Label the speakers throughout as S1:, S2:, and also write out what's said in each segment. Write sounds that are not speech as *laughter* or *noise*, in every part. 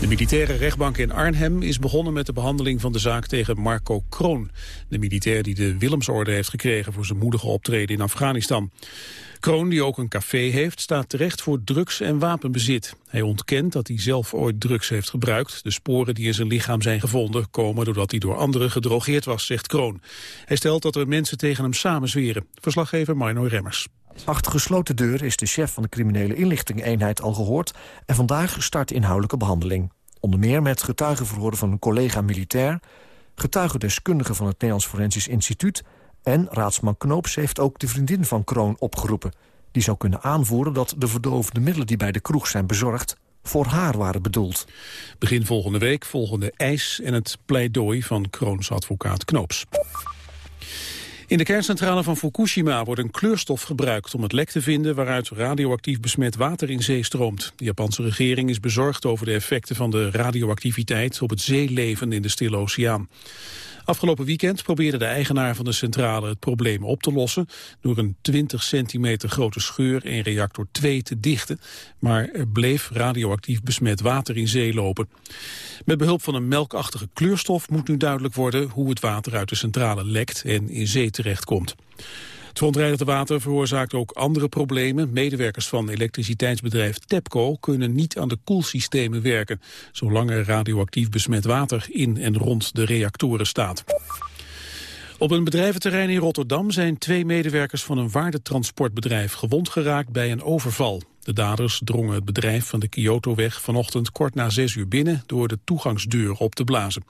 S1: De militaire rechtbank in Arnhem is begonnen met de behandeling van de zaak tegen Marco Kroon. De militair die de Willemsorde heeft gekregen voor zijn moedige optreden in Afghanistan. Kroon, die ook een café heeft, staat terecht voor drugs- en wapenbezit. Hij ontkent dat hij zelf ooit drugs heeft gebruikt. De sporen die in zijn lichaam zijn gevonden komen doordat hij door anderen gedrogeerd was, zegt Kroon. Hij stelt dat er mensen tegen hem samenzweren. Verslaggever Marno Remmers.
S2: Achter gesloten deur is de chef van de criminele inlichtingeenheid al gehoord... en vandaag start de inhoudelijke behandeling. Onder meer met getuigenverhoren van een collega militair... getuigendeskundigen van het Nederlands Forensisch Instituut... en raadsman Knoops heeft ook de vriendin van Kroon opgeroepen. Die zou kunnen aanvoeren dat de verdovende middelen die bij de kroeg zijn bezorgd... voor haar waren bedoeld.
S1: Begin volgende week volgen de eis en het pleidooi van Kroons advocaat Knoops. In de kerncentrale van Fukushima wordt een kleurstof gebruikt om het lek te vinden waaruit radioactief besmet water in zee stroomt. De Japanse regering is bezorgd over de effecten van de radioactiviteit op het zeeleven in de Stille Oceaan. Afgelopen weekend probeerde de eigenaar van de centrale het probleem op te lossen door een 20 centimeter grote scheur in reactor 2 te dichten, maar er bleef radioactief besmet water in zee lopen. Met behulp van een melkachtige kleurstof moet nu duidelijk worden hoe het water uit de centrale lekt en in zee terechtkomt. Het verontreinigde water veroorzaakt ook andere problemen. Medewerkers van elektriciteitsbedrijf TEPCO kunnen niet aan de koelsystemen werken, zolang er radioactief besmet water in en rond de reactoren staat. Op een bedrijventerrein in Rotterdam zijn twee medewerkers van een waardetransportbedrijf gewond geraakt bij een overval. De daders drongen het bedrijf van de Kyotoweg vanochtend kort na zes uur binnen door de toegangsdeur op te blazen.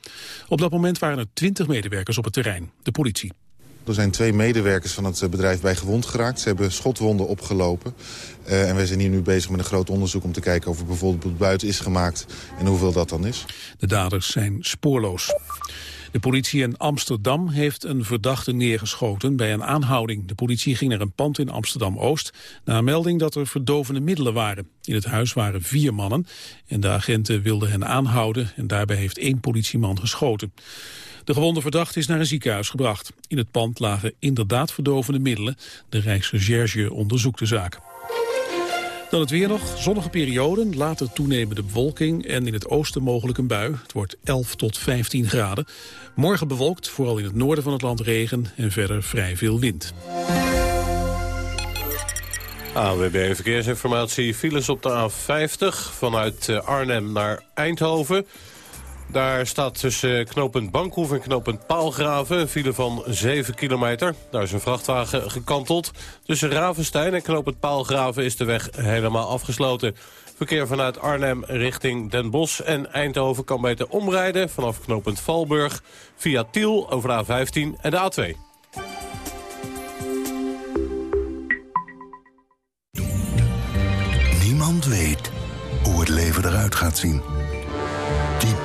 S1: Op dat moment waren er twintig medewerkers op het terrein. De politie.
S3: Er zijn twee medewerkers van het bedrijf bij gewond geraakt. Ze hebben schotwonden opgelopen. Uh, en wij zijn hier nu bezig met een groot onderzoek om te kijken of er bijvoorbeeld buiten is gemaakt en hoeveel dat dan is.
S1: De daders zijn spoorloos. De politie in Amsterdam heeft een verdachte neergeschoten bij een aanhouding. De politie ging naar een pand in Amsterdam-Oost... na een melding dat er verdovende middelen waren. In het huis waren vier mannen en de agenten wilden hen aanhouden... en daarbij heeft één politieman geschoten. De gewonde verdachte is naar een ziekenhuis gebracht. In het pand lagen inderdaad verdovende middelen. De Rijksrecherche onderzoekt de zaak. Dan het weer nog. Zonnige perioden, later toenemende bewolking en in het oosten mogelijk een bui. Het wordt 11 tot 15 graden. Morgen bewolkt, vooral in het noorden van het land regen en verder vrij veel wind.
S4: AWB Verkeersinformatie. Files op de A50 vanuit eh, Arnhem naar Eindhoven. Daar staat tussen knooppunt Bankhoef en knooppunt Paalgraven een file van 7 kilometer. Daar is een vrachtwagen gekanteld. Tussen Ravenstein en knooppunt Paalgraven is de weg helemaal afgesloten. Verkeer vanuit Arnhem richting Den Bosch en Eindhoven kan beter omrijden... vanaf knooppunt Valburg via Tiel over de A15 en de A2.
S5: Niemand weet hoe het leven eruit gaat zien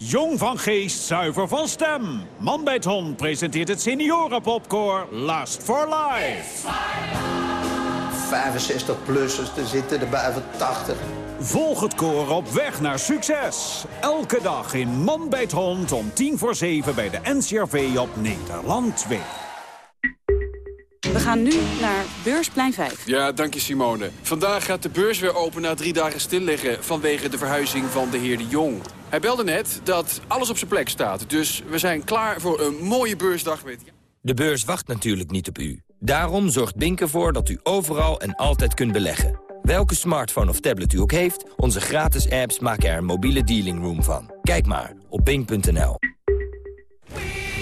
S6: Jong van geest, zuiver van stem. Man bij het hond presenteert het seniorenpopcore Last for Life.
S7: 65-plussers, er zitten er bij van 80.
S6: Volg het koor op weg naar succes. Elke dag in Man bij het hond om tien voor zeven bij de NCRV op Nederland 2.
S8: We gaan nu naar Beursplein 5.
S9: Ja, dank je Simone. Vandaag gaat de beurs weer open na drie dagen stilliggen... vanwege de verhuizing van de heer De Jong. Hij belde net dat alles op zijn plek staat. Dus we zijn klaar voor een mooie beursdag met...
S10: De beurs wacht natuurlijk niet op u. Daarom zorgt Bink ervoor dat u overal en altijd kunt beleggen. Welke smartphone of tablet u ook heeft, onze gratis apps maken er een mobiele dealing room van. Kijk maar op bink.nl.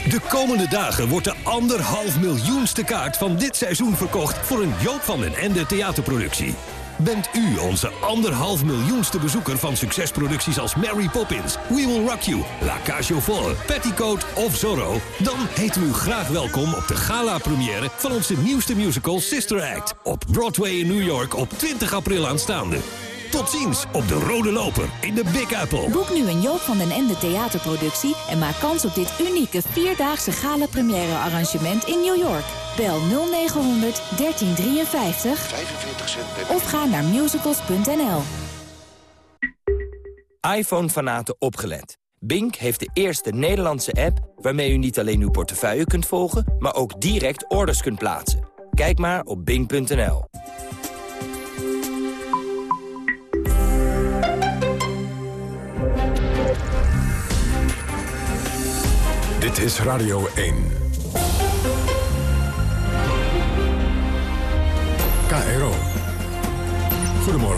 S11: De komende dagen wordt de anderhalf miljoenste kaart van dit seizoen verkocht... voor een Joop van den Ende theaterproductie. Bent u onze anderhalf miljoenste bezoeker van succesproducties als Mary Poppins, We Will Rock You, La Cage aux Folles, Petticoat of Zorro? Dan heten we u graag welkom op de gala-première van onze nieuwste musical Sister Act op Broadway in New York op 20 april aanstaande. Tot ziens op de Rode Loper in de Big Apple.
S12: Boek nu een Joop van den Ende theaterproductie... en maak kans op dit unieke vierdaagse gala première arrangement in New York. Bel 0900 1353
S13: 45 cent
S12: of ga naar musicals.nl.
S10: iPhone-fanaten opgelet. Bink heeft de eerste Nederlandse app waarmee u niet alleen uw portefeuille kunt volgen... maar ook direct orders kunt plaatsen. Kijk maar op bink.nl.
S14: Dit is Radio 1.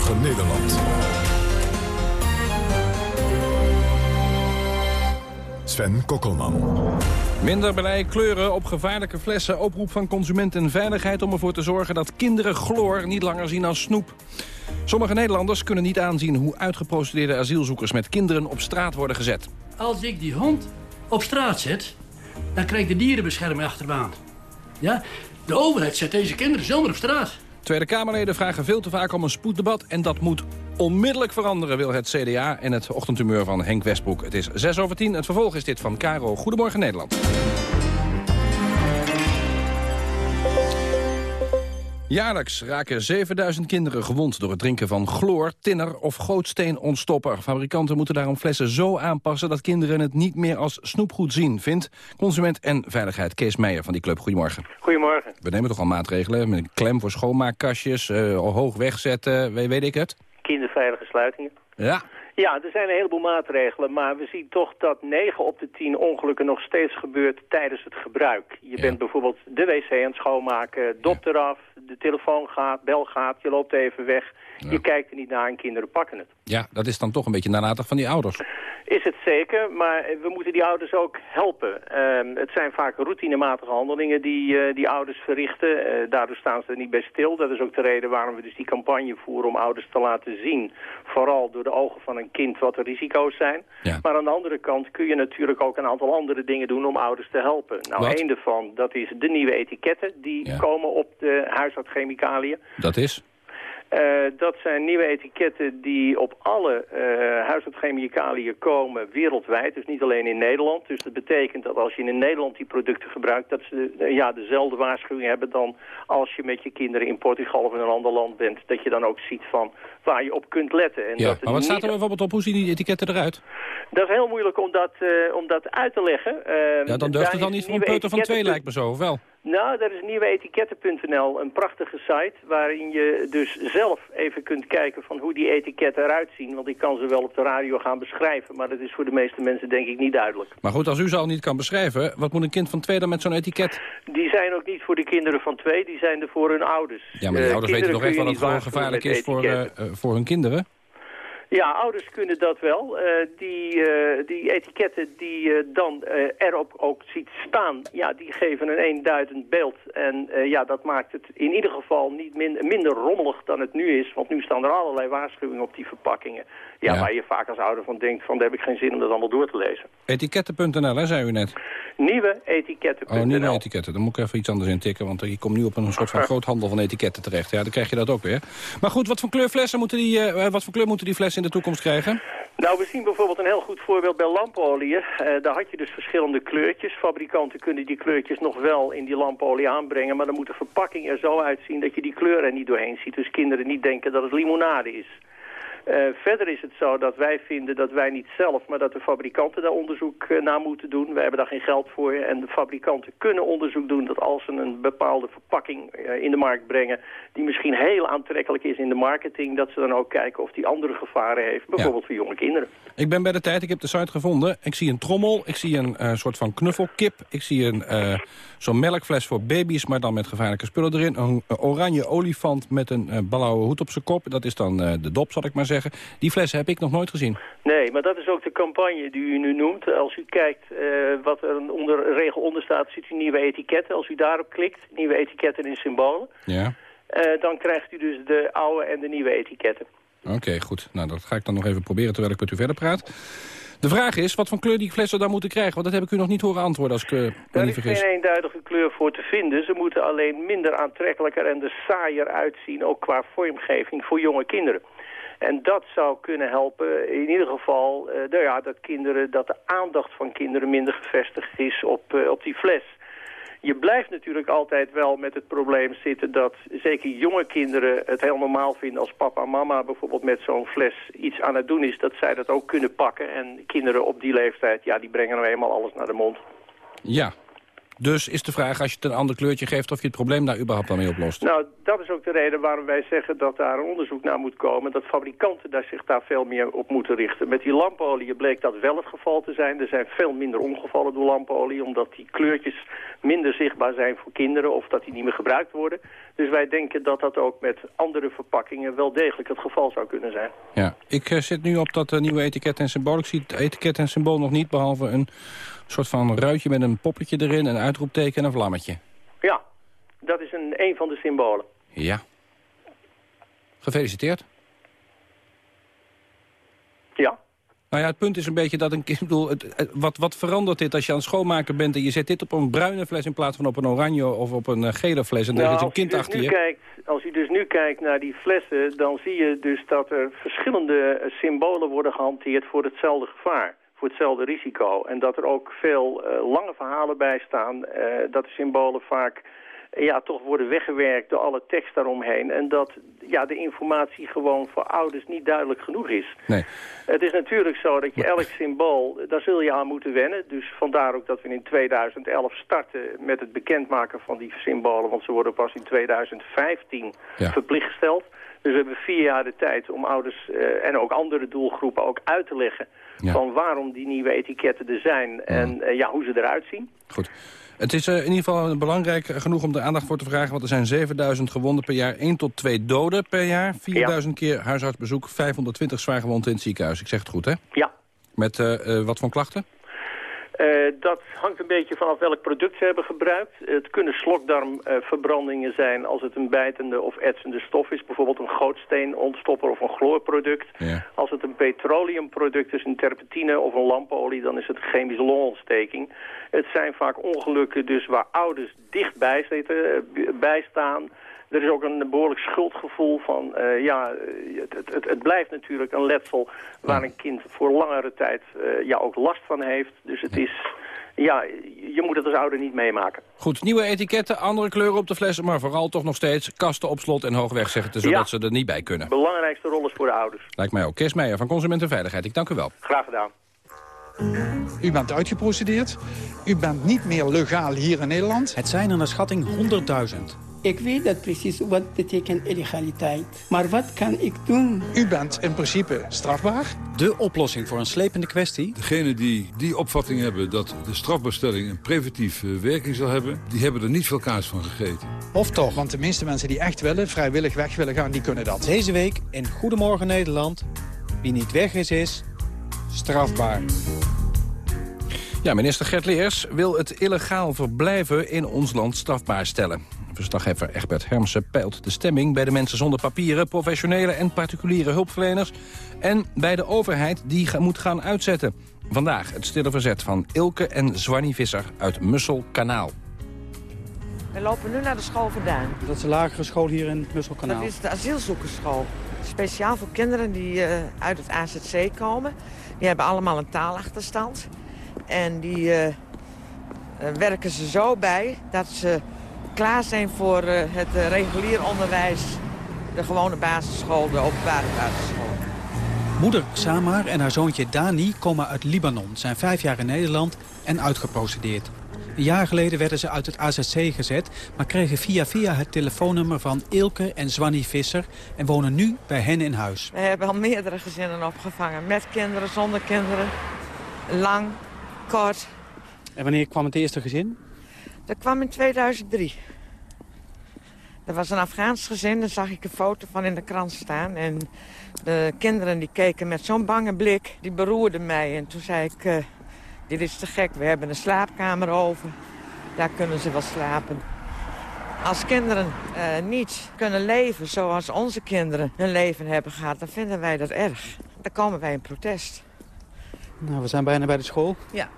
S14: Goedemorgen Nederland. Sven Kokkelman.
S15: Minder blij kleuren op gevaarlijke flessen. Oproep van Consumentenveiligheid om ervoor te zorgen dat kinderen chloor niet langer zien als snoep. Sommige Nederlanders kunnen niet aanzien hoe uitgeprocedeerde asielzoekers met kinderen op straat worden gezet.
S16: Als ik die hond op straat zet, dan krijgt de dierenbescherming achterbaan. Ja? De overheid zet deze kinderen zomaar op straat.
S15: Tweede Kamerleden vragen veel te vaak om een spoeddebat... en dat moet onmiddellijk veranderen, wil het CDA... en het ochtendtumeur van Henk Westbroek. Het is 6 over 10. Het vervolg is dit van Caro. Goedemorgen Nederland. Jaarlijks raken 7000 kinderen gewond door het drinken van chloor, tinner of gootsteenontstopper. Fabrikanten moeten daarom flessen zo aanpassen dat kinderen het niet meer als snoepgoed zien, vindt consument en veiligheid Kees Meijer van die club. Goedemorgen.
S17: Goedemorgen.
S15: We nemen toch al maatregelen met een klem voor schoonmaakkastjes, uh, hoog wegzetten, weet, weet ik het?
S17: Kinderveilige sluitingen.
S15: Ja.
S17: Ja, er zijn een heleboel maatregelen, maar we zien toch dat 9 op de 10 ongelukken nog steeds gebeurt tijdens het gebruik. Je bent bijvoorbeeld de wc aan het schoonmaken, dop eraf, de telefoon gaat, bel gaat, je loopt even weg. Je kijkt er niet naar en kinderen pakken het.
S15: Ja, dat is dan toch een beetje nalatig van die ouders.
S17: Is het zeker, maar we moeten die ouders ook helpen. Uh, het zijn vaak routinematige handelingen die, uh, die ouders verrichten. Uh, daardoor staan ze er niet bij stil. Dat is ook de reden waarom we dus die campagne voeren om ouders te laten zien. Vooral door de ogen van een kind wat de risico's zijn.
S15: Ja.
S17: Maar aan de andere kant kun je natuurlijk ook een aantal andere dingen doen om ouders te helpen. Nou, één daarvan, dat is de nieuwe etiketten die
S15: Ja.
S17: komen op de huisartschemicaliën.
S15: Dat is?
S17: Uh, dat zijn nieuwe etiketten die op alle uh, huisartschemicaliën komen wereldwijd. Dus niet alleen in Nederland. Dus dat betekent dat als je in Nederland die producten gebruikt... dat ze uh, ja, dezelfde waarschuwing hebben dan als je met je kinderen in Portugal of in een ander land bent. Dat je dan ook ziet van waar je op kunt letten. En
S15: Ja,
S17: dat
S15: maar wat staat er bijvoorbeeld op? Hoe zien die etiketten eruit?
S17: Dat is heel moeilijk om dat, om dat uit te leggen.
S15: Ja, dan durft het dan niet voor een peuter van twee, lijkt me zo, of wel?
S17: Nou, dat is nieuweetiketten.nl, een prachtige site waarin je dus zelf even kunt kijken van hoe die etiketten eruit zien. Want ik kan ze wel op de radio gaan beschrijven, maar dat is voor de meeste mensen denk ik niet duidelijk.
S15: Maar goed, als u ze al niet kan beschrijven, wat moet een kind van twee dan met zo'n etiket?
S17: Die zijn ook niet voor de kinderen van twee, die zijn er voor hun ouders.
S15: Ja, maar die
S17: Eh,
S15: ouders weten toch echt wat
S17: je
S15: het gewoon gevaarlijk is voor, eh, eh, voor hun kinderen?
S17: Ja, ouders kunnen dat wel. Eh, die, eh, die etiketten die je dan eh, erop ook ziet staan, ja, die geven een eenduidend beeld. En ja, dat maakt het in ieder geval niet min- minder rommelig dan het nu is. Want nu staan er allerlei waarschuwingen op die verpakkingen. Ja,
S15: Ja.
S17: waar je vaak als ouder van denkt, van daar heb ik geen zin om dat allemaal door te lezen.
S15: Etiketten.nl, hè, zei u net.
S17: Nieuwe etiketten.nl.
S15: Oh, nieuwe etiketten. Dan moet ik even iets anders intikken, want ik kom nu op een soort van *laughs* groothandel van etiketten terecht. Ja, dan krijg je dat ook weer. Maar goed, wat voor kleur flessen moeten die, eh, wat voor kleur moeten die flessen in de toekomst krijgen?
S17: Nou, we zien bijvoorbeeld een heel goed voorbeeld bij lampolie. Eh, daar had je dus verschillende kleurtjes. Fabrikanten kunnen die kleurtjes nog wel in die lampolie aanbrengen... maar dan moet de verpakking er zo uitzien dat je die kleur er niet doorheen ziet. Dus kinderen niet denken dat het limonade is. Eh, verder is het zo dat wij vinden dat wij niet zelf, maar dat de fabrikanten daar onderzoek eh, naar moeten doen. Wij hebben daar geen geld voor en de fabrikanten kunnen onderzoek doen dat als ze een bepaalde verpakking eh, in de markt brengen, die misschien heel aantrekkelijk is in de marketing, dat ze dan ook kijken of die andere gevaren heeft, bijvoorbeeld voor jonge kinderen.
S15: Ik ben bij de tijd, ik heb de site gevonden. Ik zie een trommel, ik zie een soort van knuffelkip. Ik zie een zo'n melkfles voor baby's, maar dan met gevaarlijke spullen erin. Een, oranje olifant met een blauwe hoed op zijn kop. Dat is dan de dop, zal ik maar zeggen. Die flessen heb ik nog nooit gezien.
S17: Nee, maar dat is ook de campagne die u nu noemt. Als u kijkt eh, wat er onder, regel onder staat, ziet u nieuwe etiketten. Als u daarop klikt, nieuwe etiketten in symbolen,
S15: Ja.
S17: eh, dan krijgt u dus de oude en de nieuwe etiketten.
S15: Oké, goed. Nou, dat ga ik dan nog even proberen terwijl ik met u verder praat. De vraag is wat voor kleur die flessen dan moeten krijgen. Want dat heb ik u nog niet horen antwoorden als ik eh, me
S17: Daar
S15: niet
S17: is
S15: vergis.
S17: geen eenduidige kleur voor te vinden. Ze moeten alleen minder aantrekkelijker en er saaier uitzien, ook qua vormgeving voor jonge kinderen. En dat zou kunnen helpen, in ieder geval, uh, nou ja, dat, kinderen, dat de aandacht van kinderen minder gevestigd is op, uh, op die fles. Je blijft natuurlijk altijd wel met het probleem zitten dat zeker jonge kinderen het heel normaal vinden als papa en mama bijvoorbeeld met zo'n fles iets aan het doen is, dat zij dat ook kunnen pakken. En kinderen op die leeftijd, ja, die brengen nou eenmaal alles naar de mond.
S15: Ja, dus is de vraag, als je het een ander kleurtje geeft... of je het probleem daar überhaupt dan mee oplost?
S17: Nou, dat is ook de reden waarom wij zeggen dat daar een onderzoek naar moet komen. Dat fabrikanten daar zich daar veel meer op moeten richten. Met die lampolie bleek dat wel het geval te zijn. Er zijn veel minder ongevallen door lampolie... omdat die kleurtjes minder zichtbaar zijn voor kinderen... of dat die niet meer gebruikt worden. Dus wij denken dat dat ook met andere verpakkingen... wel degelijk het geval zou kunnen zijn.
S15: Ja, ik uh, zit nu op dat uh, nieuwe etiket en symbool. Ik zie het etiket en symbool nog niet, behalve een soort van ruitje met een poppetje erin, een uitroepteken en een vlammetje.
S17: Ja, dat is een, een van de symbolen.
S15: Ja. Gefeliciteerd.
S17: Ja.
S15: Nou ja, het punt is een beetje dat een kind... *laughs* Bedoel, het, wat, wat verandert dit als je aan het schoonmaken bent... en je zet dit op een bruine fles in plaats van op een oranje of op een gele fles... en nou, er zit een kind
S17: dus
S15: achter je?
S17: Kijkt, als je dus nu kijkt naar die flessen... dan zie je dus dat er verschillende symbolen worden gehanteerd voor hetzelfde gevaar voor hetzelfde risico. En dat er ook veel uh, lange verhalen bij staan. Uh, dat de symbolen vaak ja, toch worden weggewerkt door alle tekst daaromheen. En dat ja, de informatie gewoon voor ouders niet duidelijk genoeg is.
S15: Nee.
S17: Het is natuurlijk zo dat je elk symbool, daar zul je aan moeten wennen. Dus vandaar ook dat we in 2011 starten met het bekendmaken van die symbolen. Want ze worden pas in 2015
S15: ja.
S17: verplicht gesteld. Dus we hebben vier jaar de tijd om ouders uh, en ook andere doelgroepen ook uit te leggen...
S15: Ja.
S17: van waarom die nieuwe etiketten er zijn en uh, ja, hoe ze eruit zien.
S15: Goed. Het is uh, in ieder geval belangrijk genoeg om de aandacht voor te vragen... want er zijn 7000 gewonden per jaar, 1 tot 2 doden per jaar... 4000 ja. keer huisartsbezoek, 520 zwaargewonden in het ziekenhuis. Ik zeg het goed, hè?
S17: Ja.
S15: Met wat voor klachten?
S17: Uh, dat hangt een beetje vanaf welk product ze hebben gebruikt. Het kunnen slokdarmverbrandingen uh, zijn als het een bijtende of etsende stof is. Bijvoorbeeld een gootsteenontstopper of een chloorproduct.
S15: Ja.
S17: Als het een petroleumproduct is, een terpentine of een lampolie... dan is het chemische longontsteking. Het zijn vaak ongelukken dus waar ouders dichtbij zitten, bij staan... Er is ook een behoorlijk schuldgevoel van, uh, ja, het, het, het, blijft natuurlijk een letsel waar een kind voor langere tijd uh, ja, ook last van heeft. Dus het is, ja, je moet het als ouder niet meemaken.
S15: Goed, nieuwe etiketten, andere kleuren op de flessen, maar vooral toch nog steeds kasten op slot en hoog wegzetten, zodat ja. ze er niet bij kunnen.
S17: De belangrijkste rol is voor de ouders.
S15: Lijkt mij ook. Kees Meijer van Consumentenveiligheid, ik dank u wel.
S17: Graag gedaan.
S13: U bent uitgeprocedeerd. U bent niet meer legaal hier in Nederland.
S18: Het zijn er naar schatting 100.000.
S19: Ik weet dat precies wat betekent illegaliteit. Maar wat kan ik doen?
S13: U bent in principe strafbaar.
S18: De oplossing voor een slepende kwestie?
S20: Degenen die die opvatting hebben dat de strafbaarstelling een preventieve werking zal hebben... die hebben er niet veel kaas van gegeten.
S13: Of toch, want de meeste mensen die echt willen, vrijwillig weg willen gaan, die kunnen dat.
S18: Deze week in Goedemorgen Nederland. Wie niet weg is, is strafbaar.
S15: Ja, minister Gert Leers wil het illegaal verblijven in ons land strafbaar stellen. Verslaggever Egbert Hermsen peilt de stemming bij de mensen zonder papieren... professionele en particuliere hulpverleners... en bij de overheid die moet gaan uitzetten. Vandaag het stille verzet van Ilke en Zwanny Visser uit Musselkanaal.
S21: We lopen nu naar de school vandaan.
S18: Dat is de lagere school hier in Musselkanaal?
S21: Dat is de asielzoekersschool. Speciaal voor kinderen die uh, uit het AZC komen. Die hebben allemaal een taalachterstand. En die uh, uh, werken ze zo bij dat ze klaar zijn voor uh, het uh, regulier onderwijs. De gewone basisschool, de openbare basisschool.
S18: Moeder Samar en haar zoontje Dani komen uit Libanon. Zijn vijf jaar in Nederland en uitgeprocedeerd. Een jaar geleden werden ze uit het AZC gezet... maar kregen via via het telefoonnummer van Ilke en Zwanny Visser... en wonen nu bij hen in huis.
S21: We hebben al meerdere gezinnen opgevangen. Met kinderen, zonder kinderen. Lang, kort.
S18: En wanneer kwam het eerste gezin?
S21: Dat kwam in 2003. Er was een Afghaans gezin, daar zag ik een foto van in de krant staan. En de kinderen die keken met zo'n bange blik, die beroerden mij. En toen zei ik, uh, dit is te gek, we hebben een slaapkamer over. Daar kunnen ze wel slapen. Als kinderen uh, niet kunnen leven zoals onze kinderen hun leven hebben gehad... dan vinden wij dat erg. Dan komen wij in protest.
S18: Nou, we zijn bijna bij de school.
S21: Ja.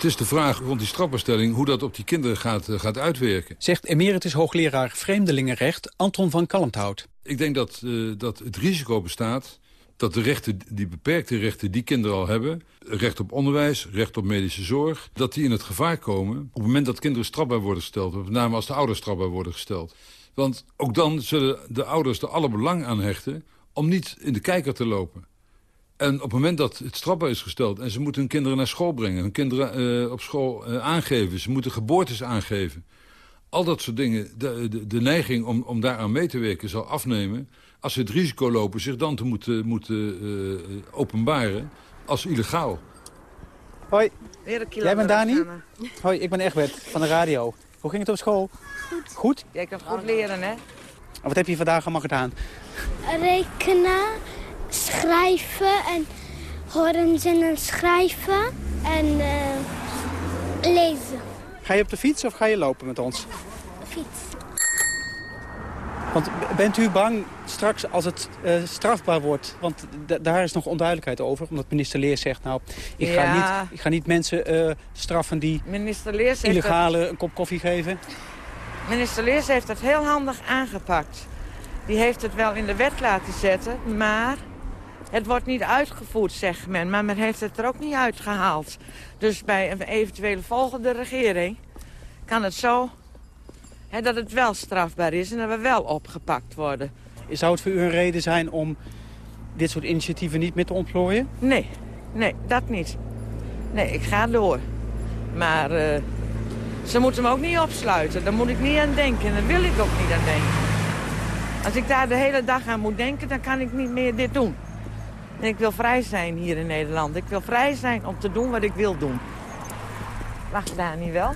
S20: Het is de vraag rond die strafbaarstelling hoe dat op die kinderen gaat, uh, gaat uitwerken.
S18: Zegt emeritus hoogleraar Vreemdelingenrecht Anton van Kalmthout.
S20: Ik denk dat, uh, dat het risico bestaat dat de rechten, die beperkte rechten die kinderen al hebben... recht op onderwijs, recht op medische zorg... dat die in het gevaar komen op het moment dat kinderen strafbaar worden gesteld. Met name als de ouders strafbaar worden gesteld. Want ook dan zullen de ouders er alle belang aan hechten... om niet in de kijker te lopen. En op het moment dat het strafbaar is gesteld... en ze moeten hun kinderen naar school brengen... hun kinderen uh, op school uh, aangeven... ze moeten geboortes aangeven... al dat soort dingen, de, de, de neiging om, om daaraan mee te werken zal afnemen... als ze het risico lopen zich dan te moeten, moeten uh, openbaren als illegaal.
S22: Hoi, jij bent Dani? *laughs* Hoi, ik ben Egbert van de radio. Hoe ging het op school?
S21: Goed.
S22: Goed?
S21: Jij kan goed leren, hè?
S22: Wat heb je vandaag allemaal gedaan?
S23: Rekenen, schrijven en horen zinnen schrijven en uh, lezen.
S22: Ga je op de fiets of ga je lopen met ons?
S23: Fiets.
S22: Want bent u bang straks als het uh, strafbaar wordt? Want daar is nog onduidelijkheid over. Omdat minister Leers zegt, nou, ik,
S21: Ja.
S22: ga, niet, ik ga niet mensen uh, straffen die
S21: Minister Leers
S22: illegale
S21: het-
S22: een kop koffie geven.
S21: Minister Leers heeft het heel handig aangepakt. Die heeft het wel in de wet laten zetten, maar het wordt niet uitgevoerd, zegt men. Maar men heeft het er ook niet uitgehaald. Dus bij een eventuele volgende regering kan het zo hè, dat het wel strafbaar is en dat we wel opgepakt worden.
S22: Zou het voor u een reden zijn om dit soort initiatieven niet meer te ontplooien?
S21: Nee, nee, dat niet. Nee, ik ga door. Maar eh, ze moeten me ook niet opsluiten. Daar moet ik niet aan denken en daar wil ik ook niet aan denken. Als ik daar de hele dag aan moet denken, dan kan ik niet meer dit doen. En ik wil vrij zijn hier in Nederland. Ik wil vrij zijn om te doen wat ik wil doen. Wacht daar niet wel?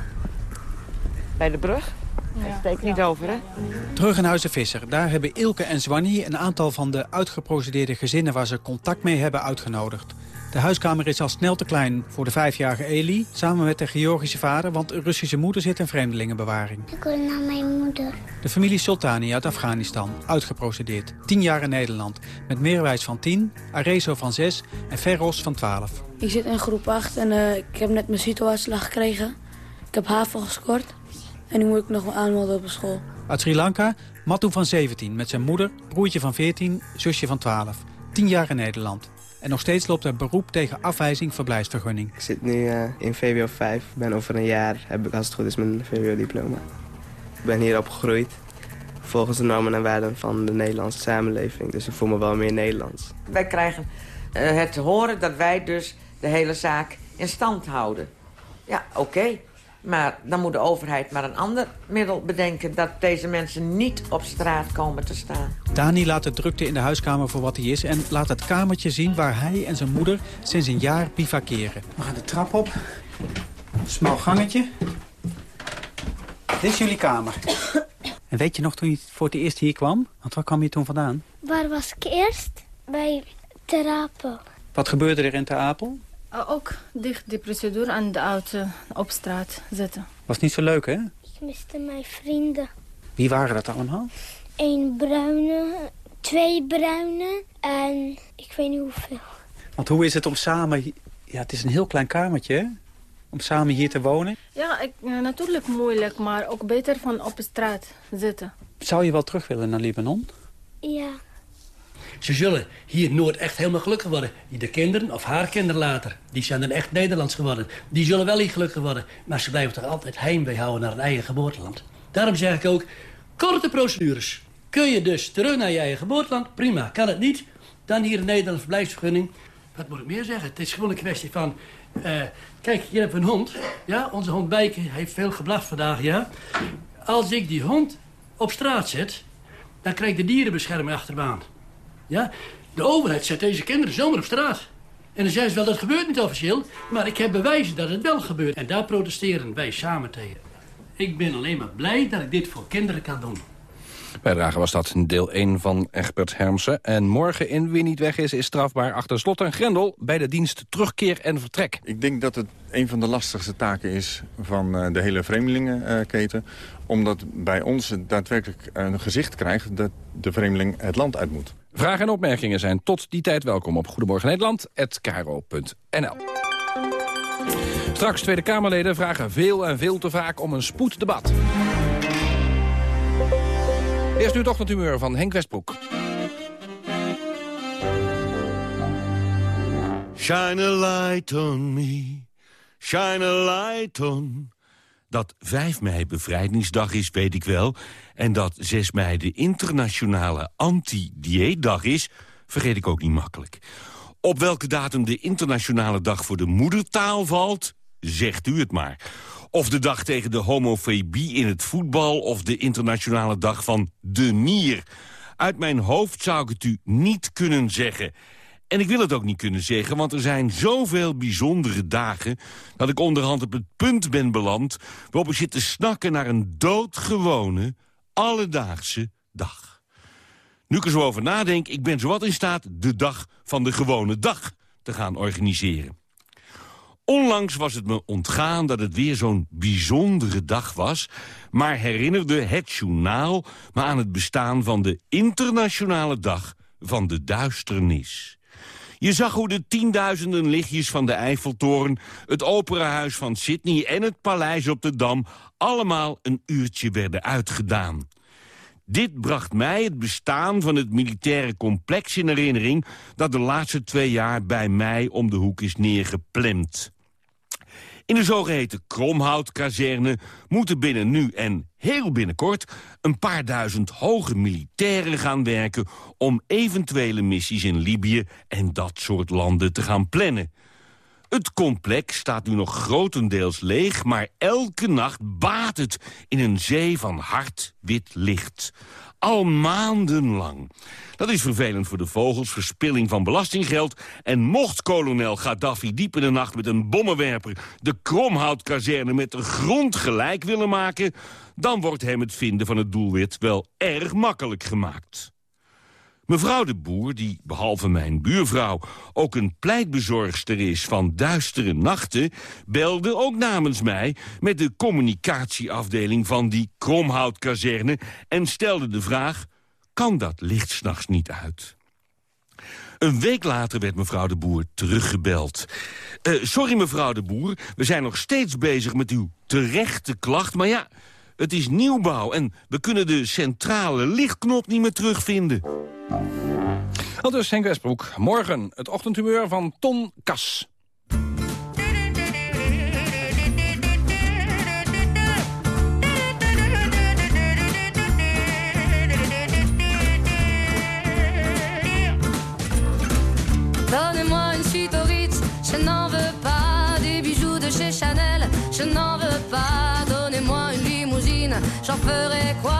S21: Bij de brug? Ja. Steek niet over, hè?
S18: Terug in Huizen Visser. Daar hebben Ilke en Zwanny een aantal van de uitgeprocedeerde gezinnen waar ze contact mee hebben uitgenodigd. De huiskamer is al snel te klein voor de vijfjarige Eli, samen met de Georgische vader, want een Russische moeder zit in vreemdelingenbewaring.
S23: Ik wil naar mijn moeder.
S18: De familie Sultani uit Afghanistan, uitgeprocedeerd. 10 jaar in Nederland, met Meerwijs van 10, Arezo van 6 en Ferros van 12.
S24: Ik zit in groep 8 en uh, ik heb net mijn CITO-uitslag gekregen. Ik heb HAVO gescoord. En nu moet ik nog wel aanmelden op school.
S18: Uit Sri Lanka, Mattu van 17, met zijn moeder, broertje van 14, zusje van 12. 10 jaar in Nederland. En nog steeds loopt er beroep tegen afwijzing verblijfsvergunning.
S25: Ik zit nu uh, in VWO 5. Ben over een jaar heb ik als het goed is mijn VWO-diploma. Ik ben hier opgegroeid volgens de normen en waarden van de Nederlandse samenleving. Dus ik voel me wel meer Nederlands.
S21: Wij krijgen uh, het te horen dat wij dus de hele zaak in stand houden. Ja, oké. Okay. Maar dan moet de overheid maar een ander middel bedenken... dat deze mensen niet op straat komen te staan.
S18: Dani laat de drukte in de huiskamer voor wat hij is... en laat het kamertje zien waar hij en zijn moeder sinds een jaar bivakeren. We gaan de trap op. Smal gangetje. Dit is jullie kamer. En weet je nog toen je voor het eerst hier kwam? Want waar kwam je toen vandaan?
S23: Waar was ik eerst? Bij Ter Apel.
S18: Wat gebeurde er in Ter Apel?
S24: Uh, ook dicht die procedure aan de auto op straat zetten.
S18: Was niet zo leuk, hè?
S23: Ik miste mijn vrienden.
S18: Wie waren dat allemaal?
S23: Eén bruine, twee bruine en ik weet niet hoeveel.
S18: Want hoe is het om samen... Ja, het is een heel klein kamertje, hè? Om samen hier te wonen.
S24: Ja, ik, natuurlijk moeilijk, maar ook beter van op straat zitten.
S18: Zou je wel terug willen naar Libanon?
S23: Ja.
S16: Ze zullen hier nooit echt helemaal gelukkig worden. De kinderen, of haar kinderen later, die zijn dan echt Nederlands geworden. Die zullen wel niet gelukkig worden. Maar ze blijven toch altijd heimwee houden naar hun eigen geboorteland. Daarom zeg ik ook, korte procedures. Kun je dus terug naar je eigen geboorteland? Prima. Kan het niet? Dan hier in Nederland verblijfsvergunning. Wat moet ik meer zeggen? Het is gewoon een kwestie van... Uh, kijk, hier hebben we een hond. Ja, onze hond Bijke heeft veel geblaft vandaag, ja. Als ik die hond op straat zet, dan krijgt de dierenbescherming achterbaan. Ja? De overheid zet deze kinderen zomaar op straat. En dan zeggen ze wel, dat gebeurt niet officieel. Maar ik heb bewijzen dat het wel gebeurt. En daar protesteren wij samen tegen. Ik ben alleen maar blij dat ik dit voor kinderen kan doen.
S15: Bijdrage was dat deel 1 van Egbert Hermsen. En morgen in Wie niet weg is, is strafbaar achter slot en grendel... bij de dienst terugkeer en vertrek.
S26: Ik denk dat het een van de lastigste taken is van uh, de hele vreemdelingenketen. Omdat bij ons het daadwerkelijk een gezicht krijgt dat de vreemdeling het land uit moet.
S15: Vragen en opmerkingen zijn tot die tijd welkom op Goedemorgen Nederland@kro.nl. Straks Tweede Kamerleden vragen veel en veel te vaak om een spoeddebat. Eerst nu het ochtendhumeur van Henk Westbroek.
S27: Shine a light on me, shine a light on... Dat 5 mei bevrijdingsdag is, weet ik wel. En dat 6 mei de internationale anti-dieetdag is... vergeet ik ook niet makkelijk. Op welke datum de internationale dag voor de moedertaal valt... zegt u het maar. Of de dag tegen de homofobie in het voetbal... of de internationale dag van de nier. Uit mijn hoofd zou ik het u niet kunnen zeggen... En ik wil het ook niet kunnen zeggen, want er zijn zoveel bijzondere dagen... dat ik onderhand op het punt ben beland... waarop ik zit te snakken naar een doodgewone, alledaagse dag. Nu ik er zo over nadenk, ik ben zowat in staat... de dag van de gewone dag te gaan organiseren. Onlangs was het me ontgaan dat het weer zo'n bijzondere dag was... maar herinnerde het journaal me aan het bestaan van de internationale dag van de duisternis. Je zag hoe de tienduizenden lichtjes van de Eiffeltoren... het operahuis van Sydney en het paleis op de Dam... allemaal een uurtje werden uitgedaan. Dit bracht mij het bestaan van het militaire complex in herinnering... dat de laatste twee jaar bij mij om de hoek is neergeplemd. In de zogeheten Kromhoutkazerne moeten binnen nu en heel binnenkort... een paar duizend hoge militairen gaan werken... om eventuele missies in Libië en dat soort landen te gaan plannen. Het complex staat nu nog grotendeels leeg... maar elke nacht baat het in een zee van hard wit licht. Al maandenlang. Dat is vervelend voor de vogels, verspilling van belastinggeld... en mocht kolonel Gaddafi diep in de nacht met een bommenwerper... de Kromhoutkazerne met de grond gelijk willen maken... dan wordt hem het vinden van het doelwit wel erg makkelijk gemaakt. Mevrouw de Boer, die behalve mijn buurvrouw ook een pleitbezorgster is van duistere nachten, belde ook namens mij met de communicatieafdeling van die Kromhoutkazerne en stelde de vraag, kan dat licht s'nachts niet uit? Een week later werd mevrouw de Boer teruggebeld. Uh, sorry mevrouw de Boer, we zijn nog steeds bezig met uw terechte klacht, maar ja, het is nieuwbouw en we kunnen de centrale lichtknop niet meer terugvinden.
S15: Is Henk Westbroek. Morgen het ochtendhumeur van Ton Kas.
S28: J'en ferai quoi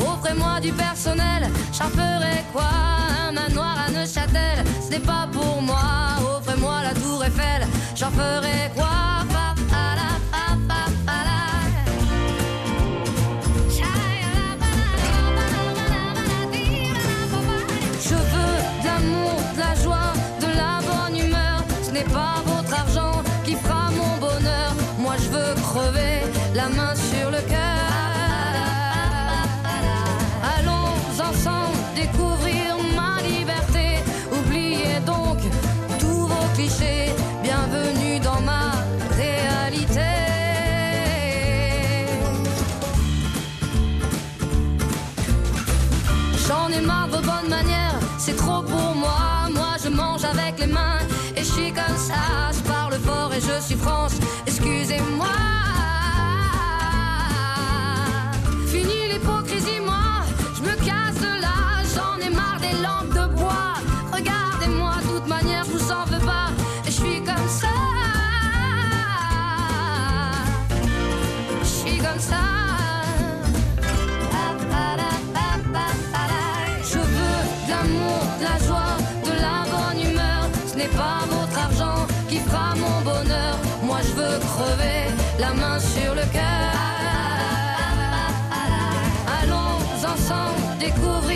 S28: Offrez-moi du personnel, j'en ferai quoi Un manoir à Neuchâtel, ce n'est pas pour moi. Offrez-moi la tour Eiffel, j'en ferai quoi comme ça. Je parle fort et je suis France, excusez-moi. Sur le cœur. Allons ensemble découvrir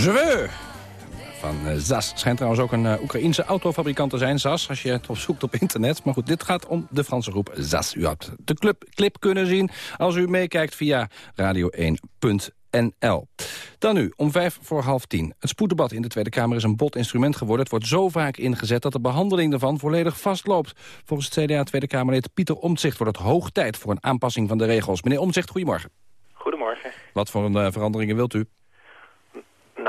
S28: Veux!
S15: Van eh, ZAS. Schijnt trouwens ook een uh, Oekraïense autofabrikant te zijn, ZAS, als je het opzoekt op internet. Maar goed, dit gaat om de Franse groep ZAS. U had de club, clip kunnen zien als u meekijkt via radio1.nl. Dan nu, om vijf voor half tien. Het spoeddebat in de Tweede Kamer is een bot instrument geworden. Het wordt zo vaak ingezet dat de behandeling ervan volledig vastloopt. Volgens het CDA Tweede Kamerlid Pieter Omtzigt wordt het hoog tijd voor een aanpassing van de regels. Meneer Omtzigt, goedemorgen.
S29: Goedemorgen.
S15: Wat voor een, uh, veranderingen wilt u?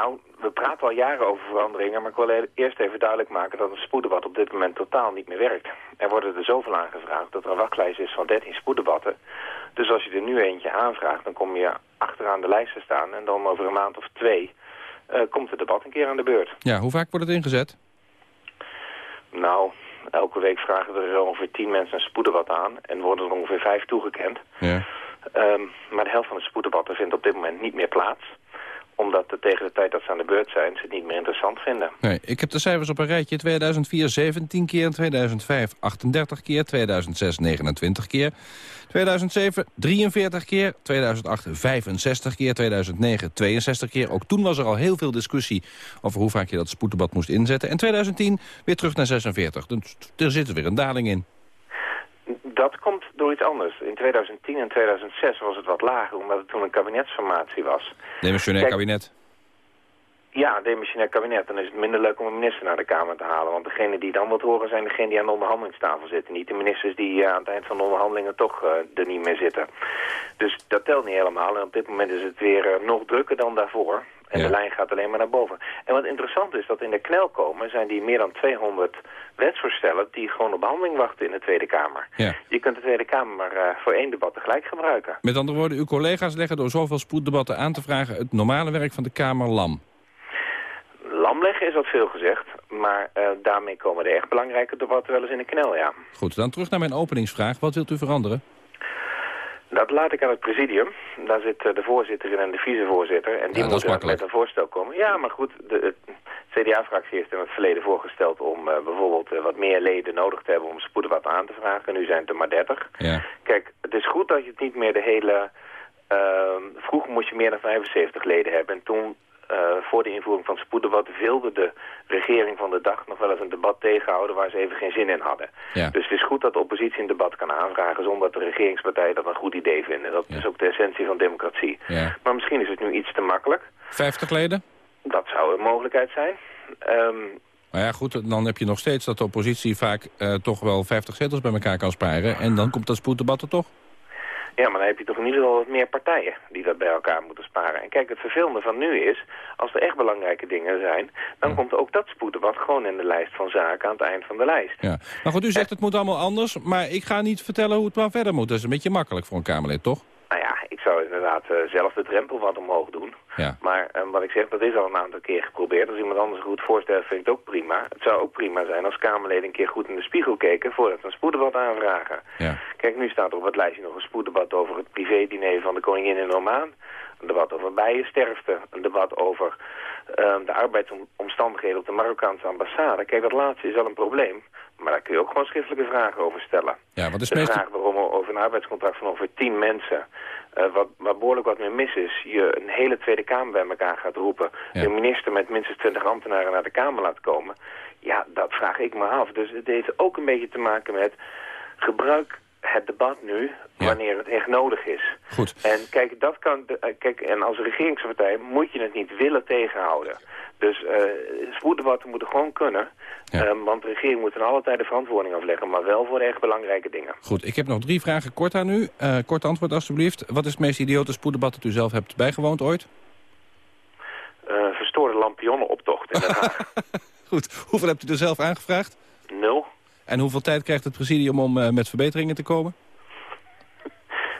S29: Nou, we praten al jaren over veranderingen, maar ik wil eerst even duidelijk maken dat een spoeddebat op dit moment totaal niet meer werkt. Er worden er zoveel aangevraagd dat er een wachtlijst is van 13 spoeddebatten. Dus als je er nu eentje aanvraagt, dan kom je achteraan de lijst te staan en dan over een maand of twee uh, komt het debat een keer aan de beurt.
S15: Ja, hoe vaak wordt het ingezet?
S29: Nou, elke week vragen er ongeveer 10 mensen een spoeddebat aan en worden er ongeveer 5 toegekend.
S15: Ja.
S29: Um, maar de helft van de spoeddebatten vindt op dit moment niet meer plaats omdat er tegen de tijd dat ze aan de beurt zijn... ze het niet meer interessant vinden.
S15: Nee, ik heb de cijfers op een rijtje. 2004 17 keer, 2005 38 keer, 2006 29 keer... 2007 43 keer, 2008 65 keer, 2009 62 keer. Ook toen was er al heel veel discussie over hoe vaak je dat spoeddebat moest inzetten. En 2010 weer terug naar 46. Dus er zit weer een daling in.
S29: Dat komt door iets anders. In 2010 en 2006 was het wat lager, omdat het toen een kabinetsformatie was.
S15: Demissionair kabinet.
S29: Ja, demissionair kabinet. Dan is het minder leuk om een minister naar de Kamer te halen. Want degene die dan wat horen zijn degene die aan de onderhandelingstafel zitten. Niet de ministers die uh, aan het eind van de onderhandelingen toch uh, er niet meer zitten. Dus dat telt niet helemaal. En op dit moment is het weer uh, nog drukker dan daarvoor. En ja. de lijn gaat alleen maar naar boven. En wat interessant is, dat in de knel komen zijn die meer dan 200 wetsvoorstellen die gewoon op behandeling wachten in de Tweede Kamer.
S15: Ja.
S29: Je kunt de Tweede Kamer uh, voor één debat tegelijk gebruiken.
S15: Met andere woorden, uw collega's leggen door zoveel spoeddebatten aan te vragen het normale werk van de Kamer lam.
S29: Lam leggen is wat veel gezegd, maar uh, daarmee komen de erg belangrijke debatten wel eens in de knel, ja.
S15: Goed, dan terug naar mijn openingsvraag. Wat wilt u veranderen?
S29: Dat laat ik aan het presidium. Daar zit uh, de voorzitter in en de vicevoorzitter. En die
S15: ja,
S29: moeten met een voorstel komen. Ja, maar goed, de, CDA-fractie heeft in het verleden voorgesteld om uh, bijvoorbeeld uh, wat meer leden nodig te hebben om spoedig wat aan te vragen. Nu zijn het er maar 30.
S15: Ja.
S29: Kijk, het is goed dat je het niet meer de hele... vroeger moest je meer dan 75 leden hebben. En toen uh, voor de invoering van het spoeddebat wilde de regering van de dag nog wel eens een debat tegenhouden waar ze even geen zin in hadden.
S15: Ja.
S29: Dus het is goed dat de oppositie een debat kan aanvragen zonder dat de regeringspartijen dat een goed idee vinden. Dat
S15: Ja.
S29: is ook de essentie van democratie.
S15: Ja.
S29: Maar misschien is het nu iets te makkelijk.
S15: 50 leden?
S29: Dat zou een mogelijkheid zijn. Ehm,
S15: Maar ja, goed, dan heb je nog steeds dat de oppositie vaak eh, toch wel 50 zetels bij elkaar kan sparen. En dan komt dat spoeddebat er toch?
S29: Ja, maar dan heb je toch in ieder geval wat meer partijen die dat bij elkaar moeten sparen. En kijk, het vervelende van nu is, als er echt belangrijke dingen zijn, dan komt ook dat spoeddebat gewoon in de lijst van zaken aan het eind van de lijst.
S15: Ja. Maar goed, u zegt het moet allemaal anders, maar ik ga niet vertellen hoe het maar verder moet. Dat is een beetje makkelijk voor een Kamerlid, toch?
S29: Nou ja, ik zou inderdaad eh, zelf de drempel wat omhoog doen.
S15: Ja.
S29: Maar eh, wat ik zeg, dat is al een aantal keer geprobeerd. Als iemand anders een goed voorstelt, vind ik het ook prima. Het zou ook prima zijn als Kamerleden een keer goed in de spiegel keken voordat ze een spoeddebat aanvragen.
S15: Ja.
S29: Kijk, nu staat er op het lijstje nog een spoeddebat over het privédiner van de koningin in Oman. Een debat over bijensterfte. Een debat over eh, de arbeidsomstandigheden op de Marokkaanse ambassade. Kijk, dat laatste is wel een probleem. Maar daar kun je ook gewoon schriftelijke vragen over stellen.
S15: Ja, wat is
S29: de vraag waarom er over een arbeidscontract van ongeveer 10 mensen... Uh, wat, waar behoorlijk wat meer mis is, je een hele Tweede Kamer bij elkaar gaat roepen...
S15: Ja.
S29: de minister met minstens 20 ambtenaren naar de Kamer laat komen... ja, dat vraag ik me af. Dus het heeft ook een beetje te maken met... gebruik het debat nu wanneer het echt nodig is.
S15: Goed.
S29: En kijk, dat kan, uh, kijk, en als regeringspartij moet je het niet willen tegenhouden. Dus uh, spoeddebatten moeten gewoon kunnen.
S15: Ja.
S29: Um, want de regering moet in alle tijden verantwoording afleggen, maar wel voor de echt belangrijke dingen.
S15: Goed, ik heb nog drie vragen kort aan u. Uh, kort antwoord alstublieft. Wat is het meest idiote spoeddebat dat u zelf hebt bijgewoond ooit?
S29: Verstoorde lampionnenoptocht in Den Haag. *laughs*
S15: Goed, hoeveel hebt u er zelf aangevraagd?
S29: Nul.
S15: En hoeveel tijd krijgt het presidium om uh, met verbeteringen te komen?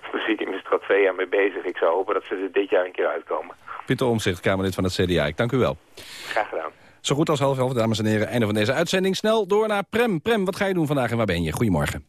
S29: Het presidium is er al twee jaar mee bezig. Ik zou hopen dat ze er dit jaar een keer uitkomen.
S15: Pieter Omzicht, Kamerlid van het CDA. Ik dank u wel.
S29: Graag gedaan.
S15: Zo goed als half elf, dames en heren. Einde van deze uitzending. Snel door naar Prem. Prem, wat ga je doen vandaag en waar ben je? Goedemorgen.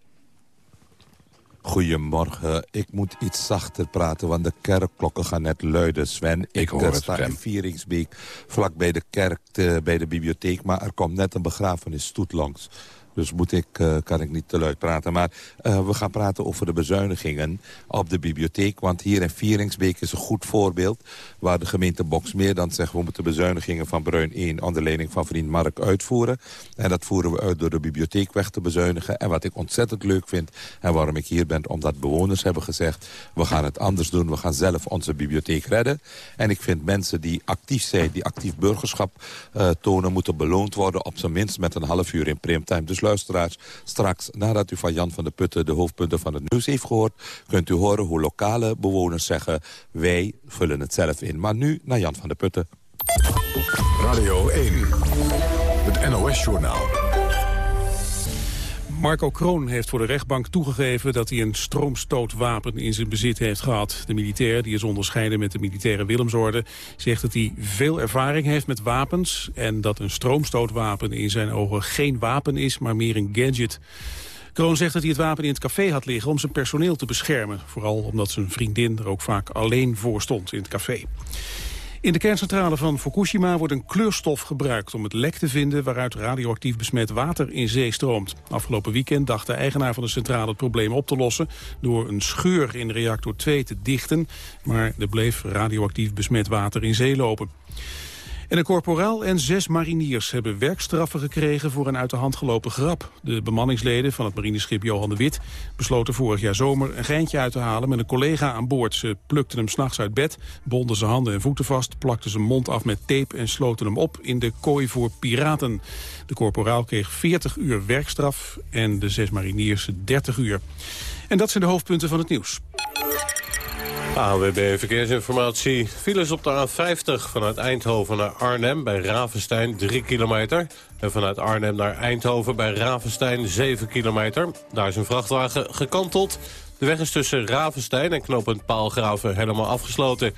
S30: Goedemorgen. Ik moet iets zachter praten, want de kerkklokken gaan net luiden, Sven.
S15: Ik hoor
S30: eh,
S15: het,
S30: sta
S15: Prem.
S30: in Vieringsbeek, vlak bij de kerk, eh, bij de bibliotheek. Maar er komt net een begrafenisstoet langs. Dus moet ik, eh, kan ik niet te luid praten. Maar eh, we gaan praten over de bezuinigingen op de bibliotheek. Want hier in Vieringsbeek is een goed voorbeeld... waar de gemeente Boksmeer dan zegt... we moeten bezuinigingen van Bruin 1 onder leiding van vriend Mark uitvoeren. En dat voeren we uit door de bibliotheek weg te bezuinigen. En wat ik ontzettend leuk vind en waarom ik hier ben... omdat bewoners hebben gezegd... we gaan het anders doen, we gaan zelf onze bibliotheek redden. En ik vind mensen die actief zijn, die actief burgerschap eh, tonen... moeten beloond worden op zijn minst met een half uur in primetime. Dus luisteraars, straks nadat u van Jan van der Putten... de hoofdpunten van het nieuws heeft gehoord... kunt u horen hoe lokale bewoners zeggen... wij vullen het zelf in. Maar nu naar Jan van der Putten.
S5: Radio 1, het NOS-journaal.
S1: Marco Kroon heeft voor de rechtbank toegegeven dat hij een stroomstootwapen in zijn bezit heeft gehad. De militair, die is onderscheiden met de militaire Willemsorde, zegt dat hij veel ervaring heeft met wapens en dat een stroomstootwapen in zijn ogen geen wapen is, maar meer een gadget. Kroon zegt dat hij het wapen in het café had liggen om zijn personeel te beschermen. Vooral omdat zijn vriendin er ook vaak alleen voor stond in het café. In de kerncentrale van Fukushima wordt een kleurstof gebruikt om het lek te vinden waaruit radioactief besmet water in zee stroomt. Afgelopen weekend dacht de eigenaar van de centrale het probleem op te lossen door een scheur in reactor 2 te dichten, maar er bleef radioactief besmet water in zee lopen. En een korporaal en zes mariniers hebben werkstraffen gekregen voor een uit de hand gelopen grap. De bemanningsleden van het marineschip Johan de Wit besloten vorig jaar zomer een geintje uit te halen met een collega aan boord. Ze plukten hem s'nachts uit bed, bonden zijn handen en voeten vast, plakten zijn mond af met tape en sloten hem op in de kooi voor piraten. De korporaal kreeg 40 uur werkstraf en de zes mariniers 30 uur. En dat zijn de hoofdpunten van het nieuws.
S4: ANWB Verkeersinformatie. Files op de A50 vanuit Eindhoven naar Arnhem bij Ravenstein 3 kilometer. En vanuit Arnhem naar Eindhoven bij Ravenstein 7 kilometer. Daar is een vrachtwagen gekanteld. De weg is tussen Ravenstein en knooppunt Paalgraven helemaal afgesloten.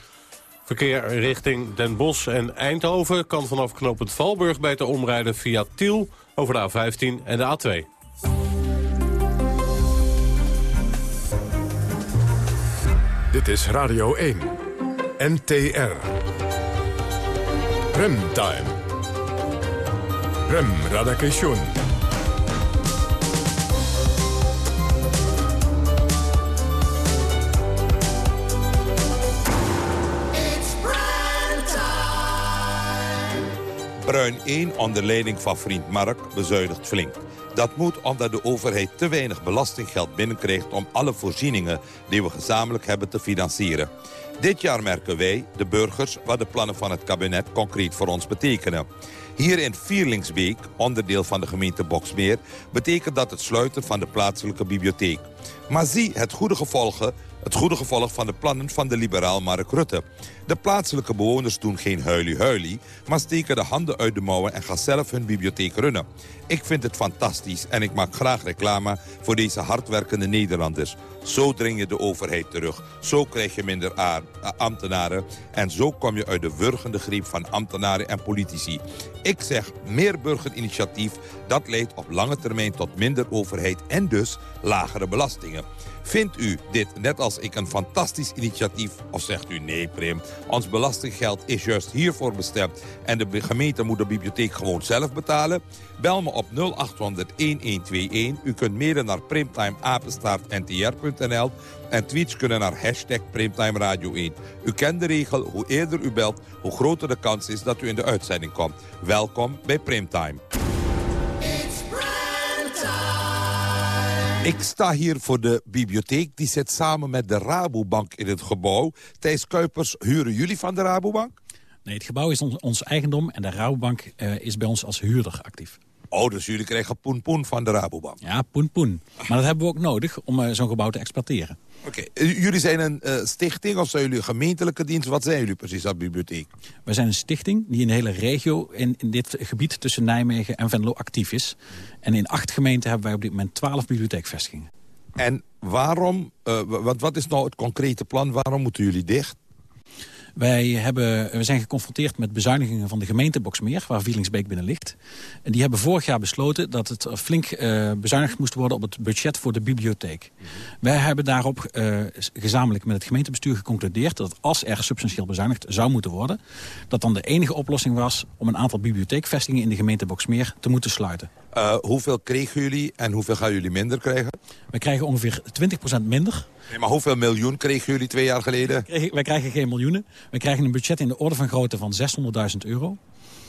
S4: Verkeer richting Den Bosch en Eindhoven kan vanaf knooppunt Valburg beter omrijden via Tiel over de A15 en de A2.
S5: Dit is Radio 1. NTR. Remtime. Rem Radakation.
S30: Bruin 1 onder leiding van vriend Mark bezuinigt flink. Dat moet omdat de overheid te weinig belastinggeld binnenkrijgt... om alle voorzieningen die we gezamenlijk hebben te financieren. Dit jaar merken wij, de burgers, wat de plannen van het kabinet concreet voor ons betekenen. Hier in Vierlingsbeek, onderdeel van de gemeente Boksmeer... betekent dat het sluiten van de plaatselijke bibliotheek. Maar zie het goede gevolgen het goede gevolg van de plannen van de liberaal Mark Rutte. De plaatselijke bewoners doen geen huilie-huilie... maar steken de handen uit de mouwen en gaan zelf hun bibliotheek runnen. Ik vind het fantastisch en ik maak graag reclame voor deze hardwerkende Nederlanders. Zo dring je de overheid terug. Zo krijg je minder a- ambtenaren. En zo kom je uit de wurgende greep van ambtenaren en politici. Ik zeg meer burgerinitiatief. Dat leidt op lange termijn tot minder overheid en dus lagere belastingen. Vindt u dit net als ik een fantastisch initiatief? Of zegt u nee, Prim, ons belastinggeld is juist hiervoor bestemd... en de gemeente moet de bibliotheek gewoon zelf betalen? Bel me op 0800-1121. U kunt mailen naar primtimeapenstaartntr.nl... en tweets kunnen naar hashtag Primtime Radio 1. U kent de regel, hoe eerder u belt... hoe groter de kans is dat u in de uitzending komt. Welkom bij Primtime. Ik sta hier voor de bibliotheek. Die zit samen met de Rabobank in het gebouw. Thijs Kuipers, huren jullie van de Rabobank?
S31: Nee, het gebouw is ons, eigendom en de Rabobank uh, is bij ons als huurder actief.
S30: Oh, dus jullie krijgen poen poen van de Rabobank?
S31: Ja, poen poen. Maar dat hebben we ook nodig om uh, zo'n gebouw te exploiteren.
S30: Oké, okay. jullie zijn een uh, stichting of zijn jullie een gemeentelijke dienst? Wat zijn jullie precies als bibliotheek?
S31: We zijn een stichting die in de hele regio in, in dit gebied tussen Nijmegen en Venlo actief is. En in acht gemeenten hebben wij op dit moment twaalf bibliotheekvestigingen.
S30: En waarom, uh, want wat is nou het concrete plan, waarom moeten jullie dicht?
S31: Wij hebben, we zijn geconfronteerd met bezuinigingen van de gemeente Boksmeer... waar Wielingsbeek binnen ligt. En die hebben vorig jaar besloten dat het flink uh, bezuinigd moest worden... op het budget voor de bibliotheek. Wij hebben daarop uh, gezamenlijk met het gemeentebestuur geconcludeerd... dat als er substantieel bezuinigd zou moeten worden... dat dan de enige oplossing was om een aantal bibliotheekvestigingen... in de gemeente Boksmeer te moeten sluiten.
S30: Uh, hoeveel kregen jullie en hoeveel gaan jullie minder krijgen?
S31: Wij krijgen ongeveer 20% minder.
S30: Nee, maar hoeveel miljoen kregen jullie twee jaar geleden?
S31: Wij krijgen, wij krijgen geen miljoenen. Wij krijgen een budget in de orde van grootte van 600.000 euro.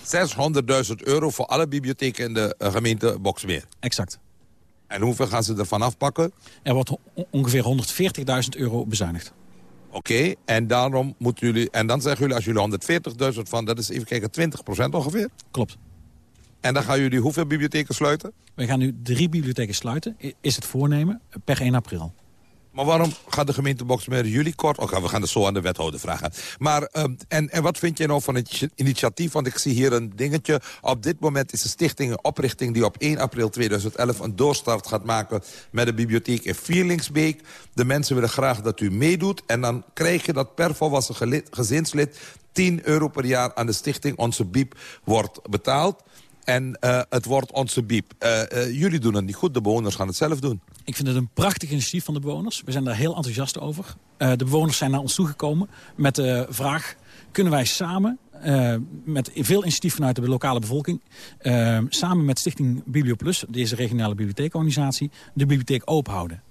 S30: 600.000 euro voor alle bibliotheken in de uh, gemeente Boksmeer?
S31: Exact.
S30: En hoeveel gaan ze ervan afpakken?
S31: Er wordt ongeveer 140.000 euro bezuinigd.
S30: Oké, okay, en daarom moeten jullie... En dan zeggen jullie, als jullie 140.000 van... dat is even kijken, 20% ongeveer?
S31: Klopt.
S30: En dan gaan jullie hoeveel bibliotheken sluiten?
S31: We gaan nu drie bibliotheken sluiten, is het voornemen, per 1 april.
S30: Maar waarom gaat de gemeente Boksmeer jullie kort... Oké, we gaan het zo aan de wethouder vragen. Maar, um, en, en wat vind je nou van het initiatief? Want ik zie hier een dingetje. Op dit moment is de stichting een oprichting... die op 1 april 2011 een doorstart gaat maken... met de bibliotheek in Vierlingsbeek. De mensen willen graag dat u meedoet. En dan krijg je dat per volwassen gezinslid... 10 euro per jaar aan de stichting Onze Biep wordt betaald. En uh, het wordt onze biep. Uh, uh, jullie doen het niet goed, de bewoners gaan het zelf doen.
S31: Ik vind het een prachtig initiatief van de bewoners. We zijn daar heel enthousiast over. de bewoners zijn naar ons toegekomen met de vraag... kunnen wij samen, met veel initiatief vanuit de lokale bevolking... samen met Stichting Biblioplus, deze regionale bibliotheekorganisatie... de bibliotheek open houden.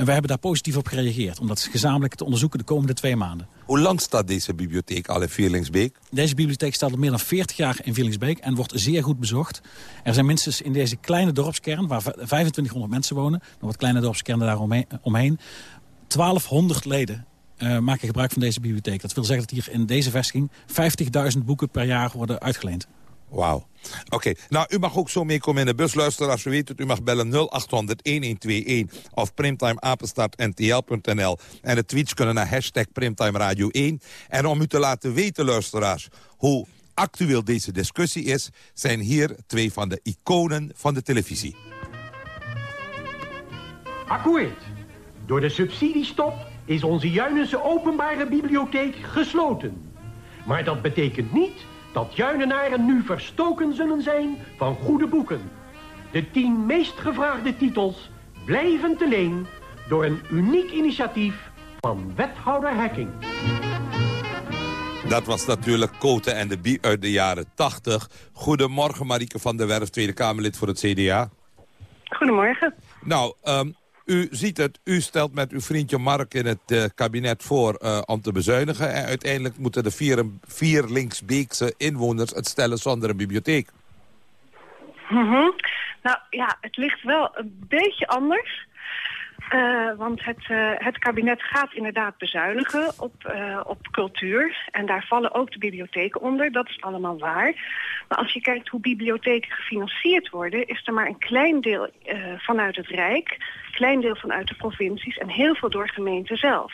S31: En wij hebben daar positief op gereageerd. Om dat gezamenlijk te onderzoeken de komende twee maanden.
S30: Hoe lang staat deze bibliotheek al in Vierlingsbeek?
S31: Deze bibliotheek staat al meer dan 40 jaar in Vierlingsbeek en wordt zeer goed bezocht. Er zijn minstens in deze kleine dorpskern, waar 2500 mensen wonen... nog wat kleine dorpskernen daaromheen, 1200 leden uh, maken gebruik van deze bibliotheek. Dat wil zeggen dat hier in deze vestiging 50.000 boeken per jaar worden uitgeleend.
S30: Wauw. Oké, nou, u mag ook zo meekomen in de bus. Luisteren als u weet u mag bellen 0800-1121 of primtimeapenstaartntl.nl. En de tweets kunnen naar hashtag Primtime Radio 1. En om u te laten weten, luisteraars, hoe actueel deze discussie is... zijn hier twee van de iconen van de televisie.
S32: Akkoord. Door de subsidiestop is onze Juinense openbare bibliotheek gesloten. Maar dat betekent niet dat Juinenaren nu verstoken zullen zijn van goede boeken. De tien meest gevraagde titels blijven te leen door een uniek initiatief van wethouder Hekking.
S30: Dat was natuurlijk Koten en de Bie uit de jaren 80. Goedemorgen Marieke van der Werf, Tweede Kamerlid voor het CDA.
S33: Goedemorgen.
S30: Nou, um, u ziet het, u stelt met uw vriendje Mark in het uh, kabinet voor uh, om te bezuinigen. En uiteindelijk moeten de vier, vier linksbeekse inwoners het stellen zonder een bibliotheek.
S33: -hmm. Nou ja, het ligt wel een beetje anders. Uh, want het, het kabinet gaat inderdaad bezuinigen op, op cultuur. En daar vallen ook de bibliotheken onder, dat is allemaal waar. Maar als je kijkt hoe bibliotheken gefinancierd worden... is er maar een klein deel vanuit het Rijk, klein deel vanuit de provincies... en heel veel door gemeenten zelf.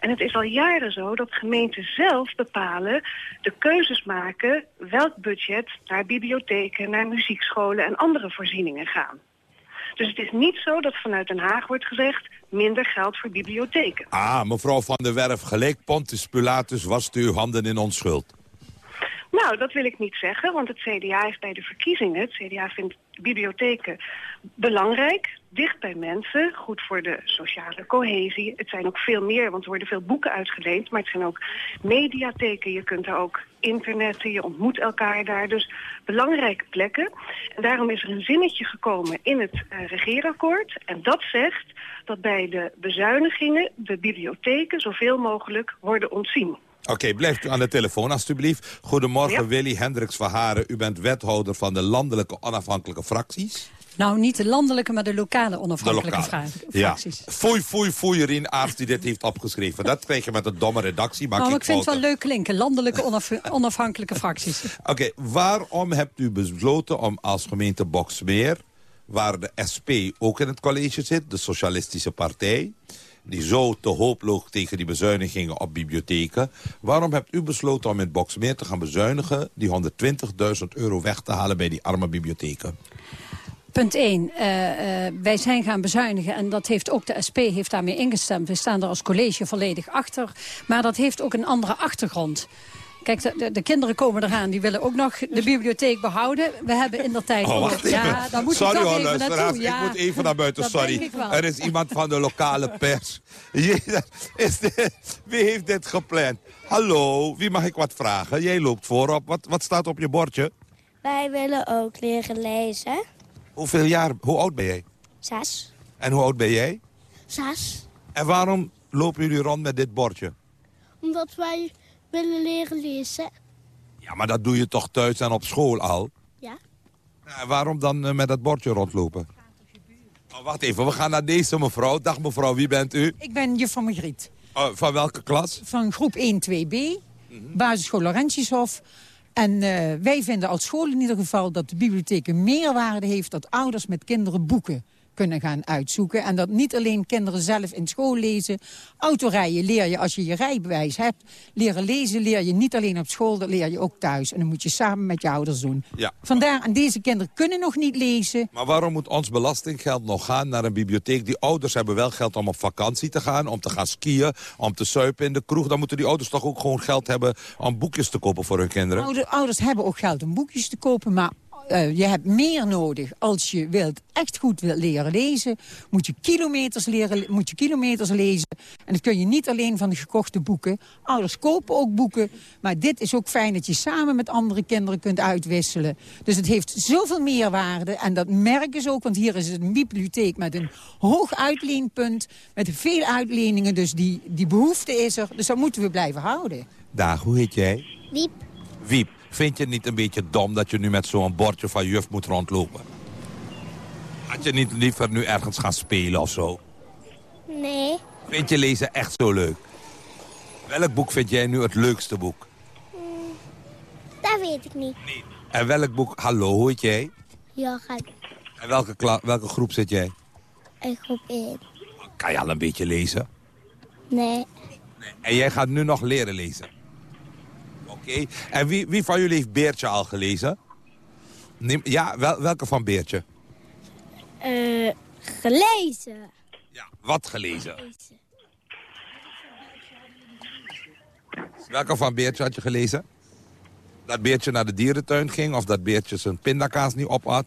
S33: En het is al jaren zo dat gemeenten zelf bepalen, de keuzes maken... welk budget naar bibliotheken, naar muziekscholen en andere voorzieningen gaan. Dus het is niet zo dat vanuit Den Haag wordt gezegd... minder geld voor bibliotheken.
S30: Ah, mevrouw Van der Werf, gelijk Pontius Pilatus was uw handen in onschuld.
S33: Nou, dat wil ik niet zeggen, want het CDA heeft bij de verkiezingen... het CDA vindt bibliotheken belangrijk, dicht bij mensen, goed voor de sociale cohesie. Het zijn ook veel meer, want er worden veel boeken uitgeleend, maar het zijn ook mediatheken. Je kunt er ook internetten, je ontmoet elkaar daar. Dus belangrijke plekken. En daarom is er een zinnetje gekomen in het uh, regeerakkoord. En dat zegt dat bij de bezuinigingen de bibliotheken zoveel mogelijk worden ontzien.
S30: Oké, okay, blijft u aan de telefoon alstublieft. Goedemorgen, ja. Willy Hendricks Verharen. U bent wethouder van de landelijke onafhankelijke fracties.
S34: Nou, niet de landelijke, maar de lokale onafhankelijke
S30: de lokale.
S34: fracties.
S30: Ja. Foei, foei, foei, Aarts die dit heeft opgeschreven. Dat krijg je met een domme redactie.
S34: Maar nou, ik, vind het wel leuk klinken. Landelijke onaf onafhankelijke fracties. *laughs*
S30: Oké, okay, waarom hebt u besloten om als gemeente Boksmeer... waar de SP ook in het college zit, de Socialistische Partij die zo te hooploos tegen die bezuinigingen op bibliotheken. Waarom hebt u besloten om in Boksmeer te gaan bezuinigen... die 120.000 euro weg te halen bij die arme bibliotheken?
S34: Punt 1. wij zijn gaan bezuinigen en dat heeft ook de SP heeft daarmee ingestemd. We staan er als college volledig achter. Maar dat heeft ook een andere achtergrond. Kijk, de, de, de, kinderen komen eraan. Die willen ook nog de bibliotheek behouden. We hebben in de tijd...
S30: Oh, wacht even.
S34: Ja, daar moet
S30: sorry
S34: toch
S30: hoor,
S34: even
S30: luisteraars.
S34: Ja,
S30: ik moet even naar buiten,
S34: dat
S30: sorry. Er is iemand van de lokale pers. Is dit, wie heeft dit gepland? Hallo, wie mag ik wat vragen? Jij loopt voorop. Wat, wat staat op je bordje?
S23: Wij willen ook leren lezen.
S30: Hoeveel jaar, hoe oud ben jij?
S23: Zes.
S30: En hoe oud ben jij?
S23: Zes.
S30: En waarom lopen jullie rond met dit bordje?
S23: Omdat wij willen leren lezen.
S30: Ja, maar dat doe je toch thuis en op school al?
S23: Ja.
S30: Ja, waarom dan eh, met dat bordje rondlopen? Oh, wacht even, we gaan naar deze mevrouw. Dag mevrouw, wie bent u?
S35: Ik ben juffrouw Margriet.
S30: Oh, van welke klas?
S35: Van groep 1 2B, basisschool Laurentiushof. En eh, wij vinden als school in ieder geval dat de bibliotheek een meerwaarde heeft... dat ouders met kinderen boeken kunnen gaan uitzoeken. En dat niet alleen kinderen zelf in school lezen. Autorijden leer je als je je rijbewijs hebt. Leren lezen leer je niet alleen op school, dat leer je ook thuis. En dat moet je samen met je ouders doen.
S30: Ja.
S35: Vandaar, en deze kinderen kunnen nog niet lezen.
S30: Maar waarom moet ons belastinggeld nog gaan naar een bibliotheek? Die ouders hebben wel geld om op vakantie te gaan, om te gaan skiën, om te suipen in de kroeg. Dan moeten die ouders toch ook gewoon geld hebben om boekjes te kopen voor hun kinderen?
S35: Ouder- ouders hebben ook geld om boekjes te kopen, maar eh, je hebt meer nodig als je wilt, echt goed wilt leren lezen. Moet je, kilometers leren, moet je kilometers lezen. En dat kun je niet alleen van de gekochte boeken. Ouders kopen ook boeken. Maar dit is ook fijn dat je samen met andere kinderen kunt uitwisselen. Dus het heeft zoveel meerwaarde. En dat merken ze ook, want hier is het een bibliotheek met een hoog uitleenpunt. Met veel uitleningen, dus die, die behoefte is er. Dus dat moeten we blijven houden.
S30: Dag, hoe heet jij?
S23: Wiep.
S30: Wiep, vind je het niet een beetje dom dat je nu met zo'n bordje van juf moet rondlopen? Had je niet liever nu ergens gaan spelen of zo?
S23: Nee.
S30: Vind je lezen echt zo leuk? Welk boek vind jij nu het leukste boek?
S23: Dat weet ik niet.
S30: En welk boek, hallo, hoe heet jij?
S23: Johan.
S30: En welke, welke groep zit jij?
S23: En groep 1.
S30: Kan je al een beetje lezen?
S23: Nee.
S30: En jij gaat nu nog leren lezen? Oké. En wie, wie van jullie heeft Beertje al gelezen? Neem- ja, wel, welke van Beertje?
S23: Eh, gelezen.
S30: Wat gelezen? Welke van Beertje had je gelezen? Dat Beertje naar de dierentuin ging of dat Beertje zijn pindakaas niet op had?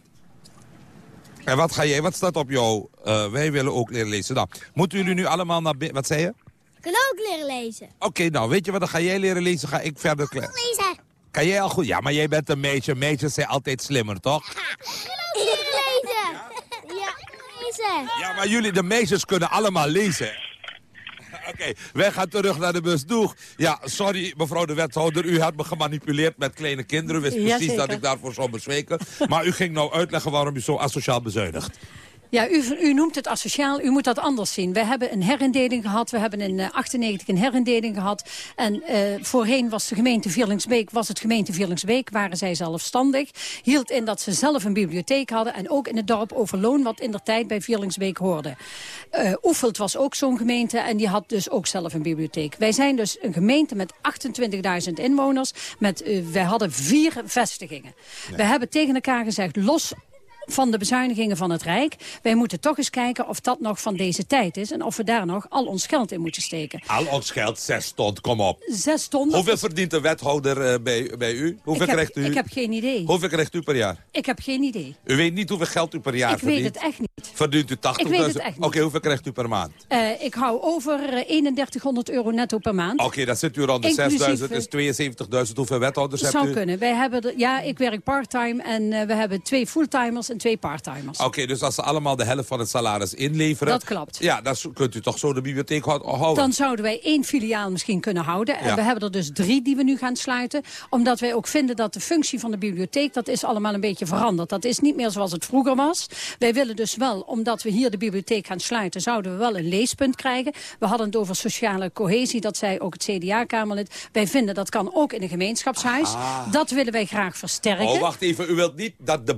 S30: En wat, ga jij, wat staat op jou? Eh, wij willen ook leren lezen. Nou, moeten jullie nu allemaal naar... Wat zei je?
S23: Ik kan ook leren lezen.
S30: Oké, nou, weet je wat? Dan ga jij leren lezen, ga ik verder... kle-
S23: Lezen.
S30: Kan jij al goed? Ja, maar jij bent een meisje. Meisjes zijn altijd slimmer, toch?
S23: Leren lezen. Ja, lezen.
S30: Ja, maar jullie, de meisjes kunnen allemaal lezen. Oké, wij gaan terug naar de bus. Doeg. Ja, sorry, mevrouw de wethouder. U had me gemanipuleerd met kleine kinderen. Wist precies dat ik daarvoor zou bezweken. Maar u ging nou uitleggen waarom u zo asociaal bezuinigt.
S34: Ja, u, u noemt het asociaal, u moet dat anders zien. We hebben een herindeling gehad, we hebben in eh, 98 een herindeling gehad. En eh, voorheen was de gemeente Vierlingsbeek, was het gemeente Vierlingsbeek, waren zij zelfstandig. Hield in dat ze zelf een bibliotheek hadden en ook in het dorp Overloon, wat in de tijd bij Vierlingsbeek hoorde. Eh Oefeld was ook zo'n gemeente en die had dus ook zelf een bibliotheek. Wij zijn dus een gemeente met 28.000 inwoners. Met, eh, wij hadden vier vestigingen. We hebben tegen elkaar gezegd, los van de bezuinigingen van het Rijk. Wij moeten toch eens kijken of dat nog van deze tijd is... en of we daar nog al ons geld in moeten steken.
S30: Al ons geld, zes ton, kom op.
S34: Zes ton... dat
S30: Hoeveel verdient de wethouder eh, bij, bij u? Hoeveel
S34: ik, heb,
S30: krijgt u?
S34: ik heb geen idee.
S30: Hoeveel krijgt u per jaar?
S34: Ik heb geen idee.
S30: U weet niet hoeveel geld u per jaar
S34: ik
S30: verdient?
S34: weet het echt niet.
S30: Verdient u 80.000?
S34: Ik weet het echt niet.
S30: Oké, hoeveel krijgt u per maand?
S34: Eh, ik hou over eh, 3100 euro netto per maand.
S30: Oké, dan zit u rond de
S34: Inclusief,
S30: 6.000, is 72.000. Hoeveel wethouders
S34: Dat
S30: hebt
S34: zou
S30: u?
S34: kunnen. Wij hebben ja, ik werk parttime en eh, we hebben twee fulltimers en twee parttimers.
S30: Oké, dus als ze allemaal de helft van het salaris inleveren...
S34: Dat klopt.
S30: Ja, dan kunt u toch zo de bibliotheek hou- houden?
S34: Dan zouden wij één filiaal misschien kunnen houden. En
S30: Ja.
S34: we hebben er dus drie die we nu gaan sluiten. Omdat wij ook vinden dat de functie van de bibliotheek... dat is allemaal een beetje veranderd. Dat is niet meer zoals het vroeger was. Wij willen dus wel, omdat we hier de bibliotheek gaan sluiten... zouden we wel een leespunt krijgen. We hadden het over sociale cohesie. Dat zei ook het CDA-Kamerlid. Wij vinden dat kan ook in een gemeenschapshuis.
S30: Ah.
S34: Dat willen wij graag versterken.
S30: Oh, wacht even. U wilt niet dat de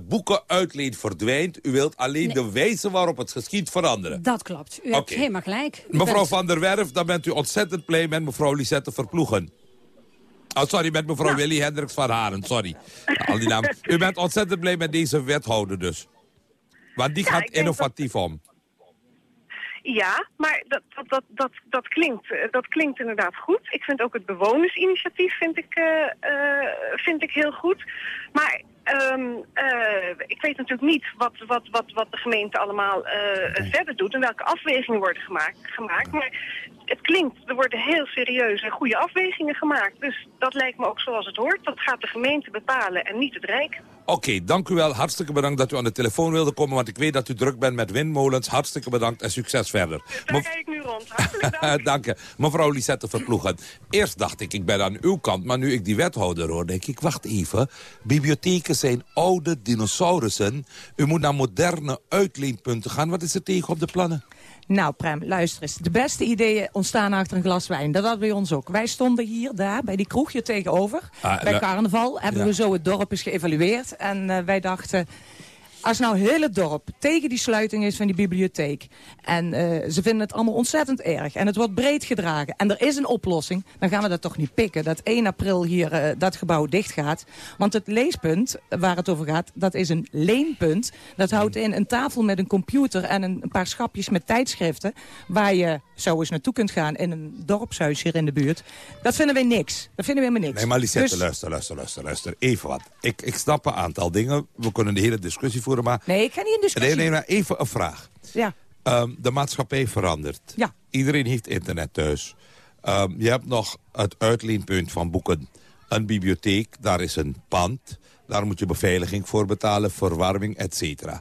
S30: verdwijnt. U wilt alleen de wijze waarop het geschiet veranderen.
S34: Dat klopt. U hebt helemaal gelijk. U
S30: Mevrouw
S34: bent-
S30: Van der Werf, dan bent u ontzettend blij met mevrouw Lisette Verploegen. Oh, sorry, met mevrouw Willy Hendricks van Haren, sorry. Al die namen. U bent ontzettend blij met deze wethouder dus. Want die
S33: Ja,
S30: gaat innovatief om.
S33: Ja, maar dat, dat, dat, dat, dat, klinkt, eh, dat klinkt inderdaad goed. Ik vind ook het bewonersinitiatief vind ik, eh, eh, vind ik heel goed. Maar ehm, eh, ik weet natuurlijk niet wat, wat, wat, wat de gemeente allemaal eh, verder doet... en welke afwegingen worden gemaakt, gemaakt. Maar het klinkt, er worden heel serieus en goede afwegingen gemaakt. Dus dat lijkt me ook zoals het hoort. Dat gaat de gemeente bepalen en niet het Rijk.
S30: Oké, dank u wel. Hartstikke bedankt dat u aan de telefoon wilde komen... want ik weet dat u druk bent met windmolens. Hartstikke bedankt en succes verder.
S33: Daar ga ik nu rond. Hartelijk dank. *laughs*
S30: dank je. Mevrouw Lisette Verploegen. Eerst dacht ik, ik ben aan uw kant, maar nu ik die wethouder hoor... denk ik, wacht even. Bibliotheken zijn oude dinosaurussen. U moet naar moderne uitleenpunten gaan. Wat is er tegen op de plannen?
S36: Nou, Prem, luister eens. De beste ideeën ontstaan achter een glas wijn. Dat hadden bij ons ook. Wij stonden hier, daar, bij die kroegje tegenover.
S30: Ah,
S36: bij carnaval hebben
S30: ja.
S36: we zo het dorp eens geëvalueerd. En eh, wij dachten... Als nou heel het dorp tegen die sluiting is van die bibliotheek... en eh, ze vinden het allemaal ontzettend erg... en het wordt breed gedragen en er is een oplossing... dan gaan we dat toch niet pikken dat 1 april hier eh, dat gebouw dicht gaat. Want het leespunt waar het over gaat, dat is een leenpunt. Dat houdt in een tafel met een computer en een, een paar schapjes met tijdschriften... waar je zo eens naartoe kunt gaan in een dorpshuis hier in de buurt. Dat vinden we niks. Dat vinden we helemaal niks.
S30: Nee, maar Lisette,
S36: Dus-
S30: luister, luister, luister, luister. Even wat. Ik, ik snap een aantal dingen. We kunnen de hele discussie voeren, maar...
S36: Nee, ik ga niet in discussie.
S30: Nee, nee, maar even een vraag.
S36: Ja.
S30: Ehm, de maatschappij verandert.
S36: Ja.
S30: Iedereen heeft internet thuis. Ehm, je hebt nog het uitleenpunt van boeken. Een bibliotheek, daar is een pand. Daar moet je beveiliging voor betalen, verwarming, et cetera.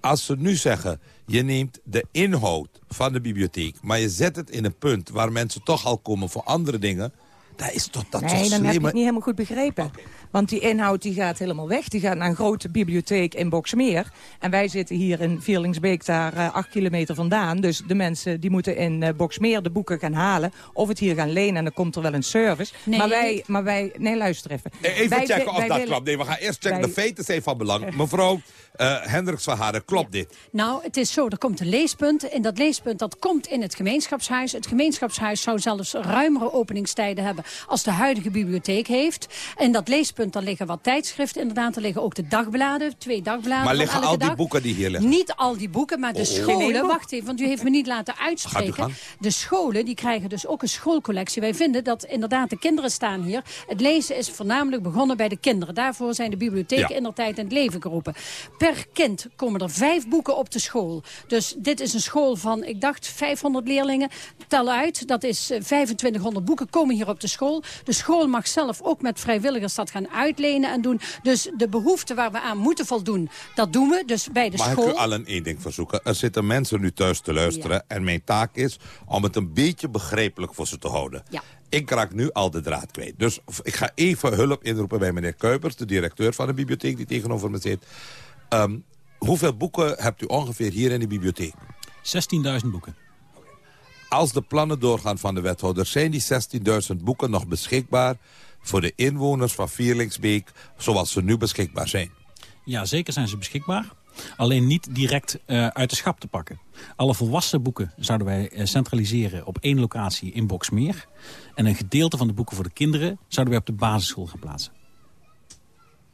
S30: Als ze nu zeggen, je neemt de inhoud van de bibliotheek... maar je zet het in een punt waar mensen toch al komen voor andere dingen... dat is toch dat
S36: Nee, dan heb
S30: slimme...
S36: het niet helemaal goed begrepen. Want die inhoud die gaat helemaal weg. Die gaat naar een grote bibliotheek in Boksmeer. En wij zitten hier in Vierlingsbeek daar eh, acht kilometer vandaan. Dus de mensen die moeten in eh, Boksmeer de boeken gaan halen. Of het hier gaan lenen en dan komt er wel een service.
S34: Nee,
S36: maar, wij, maar wij... Nee, luister even.
S30: Eh, Even
S36: Wij
S30: checken of
S36: wij
S30: dat
S36: willen-
S30: klopt. Nee, we gaan eerst checken.
S36: wij-
S30: De feiten zijn van belang. Mevrouw eh Hendricks van Haren, klopt dit?
S34: Nou, het is zo, er komt een leespunt. En dat leespunt dat komt in het gemeenschapshuis. Het gemeenschapshuis zou zelfs ruimere openingstijden hebben... als de huidige bibliotheek heeft. En dat leespunt, daar liggen wat tijdschriften inderdaad. Er liggen ook de dagbladen, twee dagbladen
S30: Maar liggen al die boeken die hier liggen?
S34: Niet al die boeken, maar de
S30: Oh, oh.
S34: scholen... Wacht even, want u heeft me niet laten uitspreken. De scholen die krijgen dus ook een schoolcollectie. Wij vinden dat inderdaad de kinderen staan hier. Het lezen is voornamelijk begonnen bij de kinderen. Daarvoor zijn de bibliotheken
S30: Ja.
S34: in der tijd in het leven geroepen. Per kind komen er vijf boeken op de school. Dus dit is een school van, ik dacht, 500 leerlingen. Tel uit, dat is eh, 2500 boeken komen hier op de school. De school mag zelf ook met vrijwilligers dat gaan uitlenen en doen. Dus de behoefte waar we aan moeten voldoen, dat doen we. Dus bij de
S30: Mag
S34: school...
S30: ik u allen één ding verzoeken? Er zitten mensen nu thuis te luisteren. En mijn taak is om het een beetje begrijpelijk voor ze te houden.
S34: Ja.
S30: Ik raak nu al de draad kwijt. Dus ik ga even hulp inroepen bij meneer Kuipers... de directeur van de bibliotheek die tegenover me zit. Ehm, hoeveel boeken hebt u ongeveer hier in de bibliotheek?
S31: 16.000 boeken.
S30: Als de plannen doorgaan van de wethouder... zijn die 16.000 boeken nog beschikbaar... voor de inwoners van Vierlingsbeek... zoals ze nu beschikbaar zijn?
S31: Ja, zeker zijn ze beschikbaar. Alleen niet direct eh, uit de schap te pakken. Alle volwassen boeken zouden wij eh, centraliseren op één locatie in Boksmeer. En een gedeelte van de boeken voor de kinderen zouden wij op de basisschool gaan plaatsen.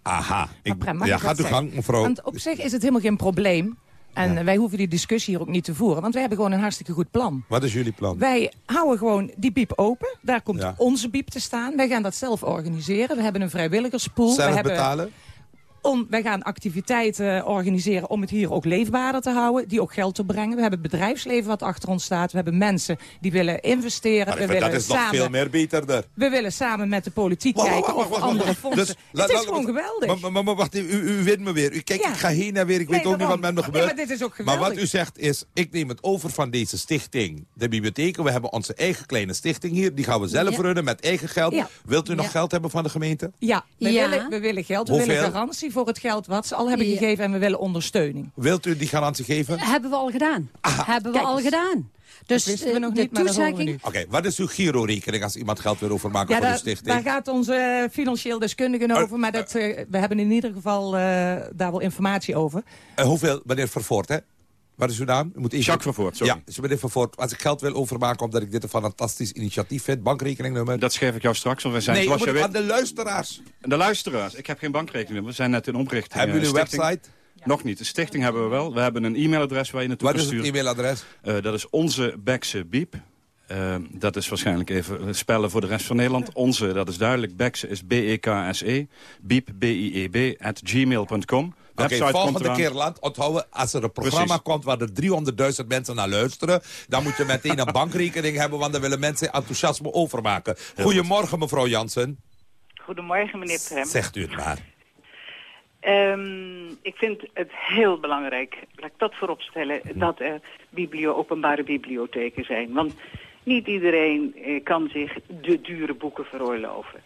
S30: Aha. Ik,
S36: Prem, mag
S30: ja, gaat u gang, mevrouw.
S36: Want op zich is het helemaal geen probleem. En wij hoeven die discussie hier ook niet te voeren. Want wij hebben gewoon een hartstikke goed plan.
S30: Wat is jullie plan?
S36: Wij houden gewoon die biep open. Daar komt
S30: Ja.
S36: onze biep te staan. Wij gaan dat zelf organiseren. We hebben een vrijwilligerspool.
S30: Zelf
S36: we hebben,
S30: betalen?
S36: Om, wij gaan activiteiten organiseren om het hier ook leefbaarder te houden. Die ook geld opbrengen. We hebben het bedrijfsleven wat achter ons staat. We hebben mensen die willen investeren. We willen
S30: dat is nog
S36: samen,
S30: veel meer beterder.
S36: We willen samen met de politiek
S30: Wacht,
S36: kijken
S30: wacht,
S36: of andere
S30: wacht.
S36: fondsen.
S30: Dus,
S36: het is gewoon geweldig.
S30: Maar, maar, maar, maar wacht u, u wint me weer. U, kijk,
S36: Ja.
S30: ik ga heen en weer. Ik
S36: Nee,
S30: weet ook niet wat met me
S36: Nee,
S30: gebeurt.
S36: maar dit is ook
S30: Maar wat
S36: geweldig.
S30: u zegt is, ik neem het over van deze stichting. De bibliotheken, we hebben onze eigen kleine stichting hier. Die gaan we zelf
S36: Ja.
S30: runnen met eigen geld.
S36: Ja.
S30: Wilt u nog geld hebben van de gemeente?
S36: Ja, we,
S34: Ja.
S36: Willen, we willen geld. We
S30: Hoeveel?
S36: willen garantie voor het geld wat ze al hebben
S34: Ja.
S36: gegeven. En we willen ondersteuning.
S30: Wilt u die garantie geven?
S34: Hebben we al gedaan. Hebben we
S36: Kijk
S34: al
S36: eens.
S34: gedaan. Dus
S36: wisten we
S34: eh,
S36: nog
S34: de
S36: niet,
S34: toezegging...
S30: Oké, wat is uw Giro-rekening als iemand geld wil overmaken
S36: Ja,
S30: voor
S36: daar,
S30: stichting?
S36: daar gaat onze eh, financieel deskundige over. Maar dat, eh, we hebben in ieder geval eh, daar wel informatie over.
S30: Eh, hoeveel, meneer Vervoort, hè? Wat is uw naam? U moet even...
S37: Jacques Vervoort, sorry.
S30: Ja, dus meneer Vervoort, als ik geld wil overmaken omdat ik dit een fantastisch initiatief vind, bankrekeningnummer.
S37: Dat schrijf ik jou straks, want we zijn
S30: nee,
S37: zoals
S30: je
S37: weet...
S30: aan de luisteraars.
S37: De luisteraars, ik heb geen bankrekeningnummer, we zijn net in oprichting.
S30: Hebben
S37: eh,
S30: jullie een
S37: stichting.
S30: website?
S37: Nog niet. De stichting hebben we wel. We hebben een e-mailadres waar je naartoe
S30: Wat
S37: kan
S30: is het
S37: sturen.
S30: e-mailadres?
S37: Eh, dat is onze Bekse Biep. Eh, dat is waarschijnlijk even spellen voor de rest van Nederland. Onze, dat is duidelijk. Bekse is B-E-K-S-E. Biep, B-I-E-B, at gmail.com.
S30: Oké,
S37: komt
S30: volgende keer laat onthouden, als er een programma
S37: Precies.
S30: komt waar er 300.000 mensen naar luisteren, dan moet je meteen een *laughs* bankrekening hebben, want dan willen mensen enthousiasme overmaken. Goedemorgen, mevrouw Jansen.
S38: Goedemorgen, meneer Prem.
S30: Zegt u het maar.
S38: Ehm, ik vind het heel belangrijk, laat ik dat voorop stellen, dat er biblio openbare bibliotheken zijn. Want niet iedereen eh, kan zich de dure boeken veroorloven.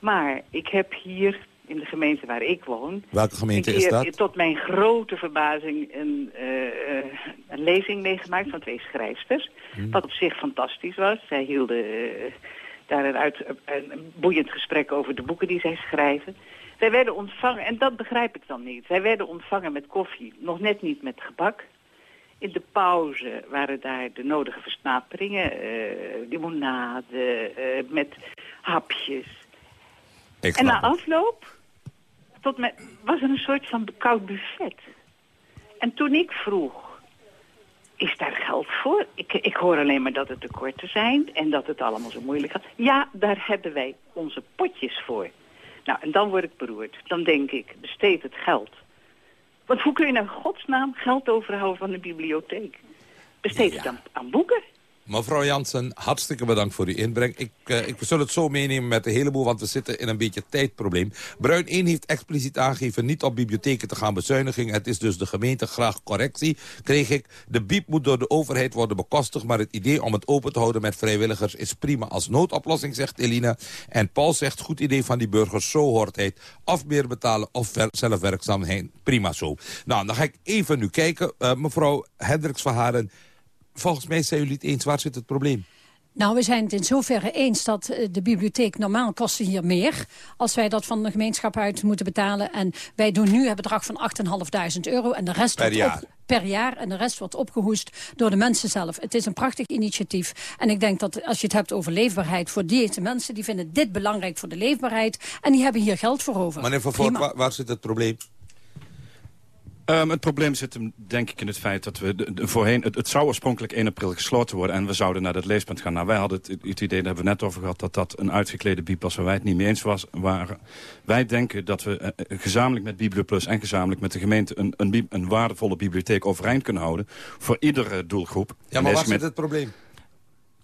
S38: Maar ik heb hier in de gemeente waar ik woon...
S30: Welke gemeente
S38: een
S30: is dat?
S38: Tot mijn grote verbazing een, eh, eh, een lezing meegemaakt van twee schrijfsters.
S30: Hmm.
S38: Wat op zich fantastisch was. Zij hielden eh, daar een, uit, een, boeiend gesprek over de boeken die zij schrijven. Zij werden ontvangen, en dat begrijp ik dan niet. Zij werden ontvangen met koffie, nog net niet met gebak. In de pauze waren daar de nodige versnaperingen, eh, limonade, met hapjes. En na afloop tot me, was er een soort van koud buffet. En toen ik vroeg, is daar geld voor? Ik, ik hoor alleen maar dat het tekorten zijn en dat het allemaal zo moeilijk gaat. Ja, daar hebben wij onze potjes voor. Nou, en dan word ik beroerd. Dan denk ik, besteed het geld. Want hoe kun je nou in godsnaam geld overhouden van de bibliotheek? Besteed het dan aan boeken.
S30: Mevrouw Jansen, hartstikke bedankt voor uw inbreng. Ik, eh, ik zal het zo meenemen met een heleboel, want we zitten in een beetje tijdprobleem. Bruin 1 heeft expliciet aangegeven niet op bibliotheken te gaan bezuinigen. Het is dus de gemeente graag correctie, kreeg ik. De biep moet door de overheid worden bekostigd, maar het idee om het open te houden met vrijwilligers is prima als noodoplossing, zegt Elina. En Paul zegt, goed idee van die burgers, zo hoort het. Of meer betalen of zelfwerkzaamheid, prima zo. Nou, dan ga ik even nu kijken. Eh, mevrouw Hendricks van Haren, volgens mij zijn jullie het eens, waar zit het probleem?
S34: Nou, we zijn het in zoverre eens dat eh, de bibliotheek normaal kosten hier meer. Als wij dat van de gemeenschap uit moeten betalen. En wij doen nu een bedrag van 8.500 euro. En de rest
S30: Per
S34: wordt
S30: jaar.
S34: Op, per jaar. En de rest wordt opgehoest door de mensen zelf. Het is een prachtig initiatief. En ik denk dat als je het hebt over leefbaarheid voor deze mensen... die vinden dit belangrijk voor de leefbaarheid. En die hebben hier geld voor over.
S30: Meneer Van Voort,
S34: Prima.
S30: waar, waar zit het probleem?
S37: Ehm, het probleem zit hem denk ik in het feit dat we de, de- voorheen... Het, het zou oorspronkelijk 1 april gesloten worden en we zouden naar dat leespunt gaan. Nou, wij hadden het, het idee, daar hebben we net over gehad... dat dat een uitgeklede biep was waar wij het niet mee eens was, waren. Wij denken dat we eh, eh, gezamenlijk met BiblioPlus en gezamenlijk met de gemeente... Een, een, een waardevolle bibliotheek overeind kunnen houden voor iedere doelgroep.
S30: Ja, maar waar zit het probleem?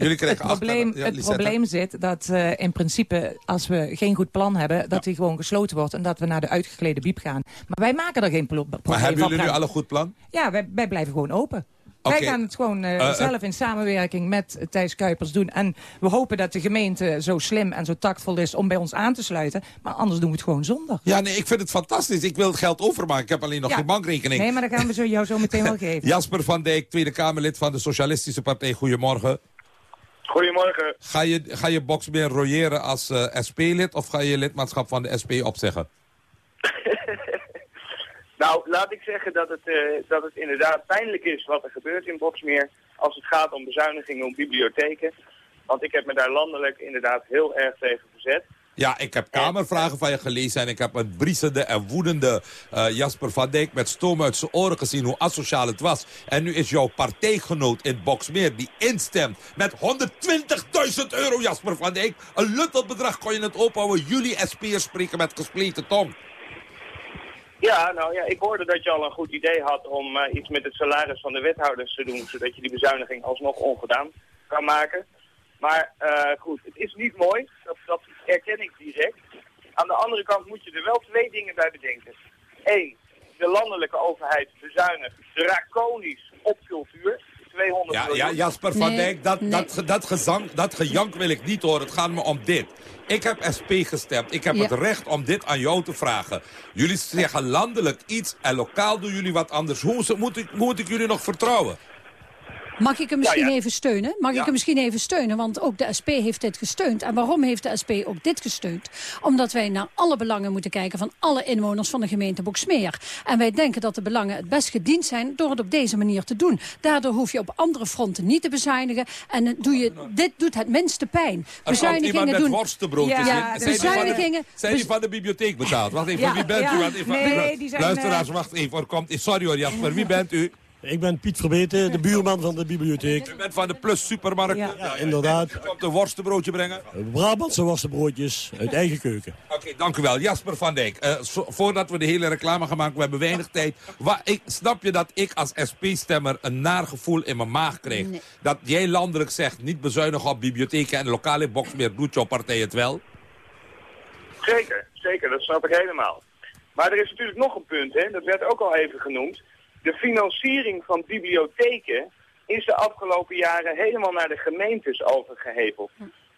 S30: Jullie
S36: Het
S30: krijgen
S36: probleem,
S30: achter- ja,
S36: het probleem zit dat eh, in principe, als we geen goed plan hebben... dat die gewoon gesloten wordt en dat we naar de uitgeklede biep gaan. Maar wij maken er geen pro- probleem
S30: Maar hebben
S36: van.
S30: jullie nu al een goed plan?
S36: Ja, wij, wij blijven gewoon open. Wij gaan het gewoon eh,
S30: Eh,
S36: zelf in samenwerking met Thijs Kuipers doen. En we hopen dat de gemeente zo slim en zo tactvol is om bij ons aan te sluiten. Maar anders doen we het gewoon zonder.
S30: Ja, nee, ik vind het fantastisch. Ik wil het geld overmaken. Ik heb alleen nog
S36: Ja.
S30: geen bankrekening.
S36: Nee, maar dat gaan we zo, jou zo meteen wel *laughs* geven.
S30: Jasper van Dijk, Tweede Kamerlid van de Socialistische Partij. Goedemorgen.
S39: Goedemorgen.
S30: Ga je, ga je Boxmeer royeren als eh, SP-lid of ga je lidmaatschap van de SP opzeggen? *laughs*
S39: Nou, laat ik zeggen dat het, eh, dat het inderdaad pijnlijk is wat er gebeurt in Boksmeer als het gaat om bezuinigingen op bibliotheken. Want ik heb me daar landelijk inderdaad heel erg tegen verzet.
S30: Ja, ik heb kamervragen van je gelezen en ik heb een briesende en woedende eh, Jasper van Dijk met stoom uit zijn oren gezien hoe asociaal het was. En nu is jouw partijgenoot in Boksmeer die instemt met 120.000 euro, Jasper van Dijk. Een luttel bedrag kon je het ophouden. Jullie SP'ers spreken met gespleten tong.
S39: Ja, nou ja, ik hoorde dat je al een goed idee had om eh, iets met het salaris van de wethouders te doen, zodat je die bezuiniging alsnog ongedaan kan maken. Maar eh, goed, het is niet mooi, dat, dat erken ik direct. Aan de andere kant moet je er wel twee dingen bij bedenken. Eén, de landelijke overheid bezuinigt draconisch op cultuur. 200
S30: Ja,
S39: miljoen.
S30: ja Jasper van Dijk, dat, dat, dat, gezang, dat gejank wil ik niet horen. Het gaat me om dit. Ik heb SP gestemd. Ik heb
S34: Ja.
S30: het recht om dit aan jou te vragen. Jullie zeggen landelijk iets en lokaal doen jullie wat anders. Hoe moet ik, moet ik jullie nog vertrouwen?
S34: Mag ik hem misschien
S39: Ja, ja.
S34: even steunen? Mag
S39: Ja.
S34: ik hem misschien even steunen? Want ook de SP heeft dit gesteund. En waarom heeft de SP ook dit gesteund? Omdat wij naar alle belangen moeten kijken van alle inwoners van de gemeente Boksmeer. En wij denken dat de belangen het best gediend zijn door het op deze manier te doen. Daardoor hoef je op andere fronten niet te bezuinigen. En dan doe je, dit doet het minste pijn.
S30: Er met
S34: doen...
S30: worstenbroodjes
S34: Ja,
S30: in.
S34: de
S30: Zijn die van de-
S34: bezuinigingen...
S30: Zijn die van de bibliotheek betaald? Wacht even, wie bent u? Wacht even,
S34: Nee,
S30: Luisteraars,
S34: eh,
S30: wacht even. Komt, sorry hoor Jasper, wie *laughs* bent u?
S40: Ik ben Piet Verbeten, de buurman van de bibliotheek.
S30: U bent van de Plus Supermarkt.
S40: Ja, inderdaad.
S30: U komt een worstenbroodje brengen?
S40: Brabantse worstenbroodjes uit eigen keuken.
S30: Oké, dank u wel. Jasper van Dijk. Eh, voordat we de hele reclame gaan maken, we hebben weinig tijd. Wa- ik, snap je dat ik als SP-stemmer een naar gevoel in mijn maag kreeg? Dat jij landelijk zegt, niet bezuinigen op bibliotheken en lokale box meer, doet jouw partij het wel?
S39: Zeker, zeker, dat snap ik helemaal. Maar er is natuurlijk nog een punt, hè, dat werd ook al even genoemd. De financiering van bibliotheken is de afgelopen jaren helemaal naar de gemeentes overgeheveld.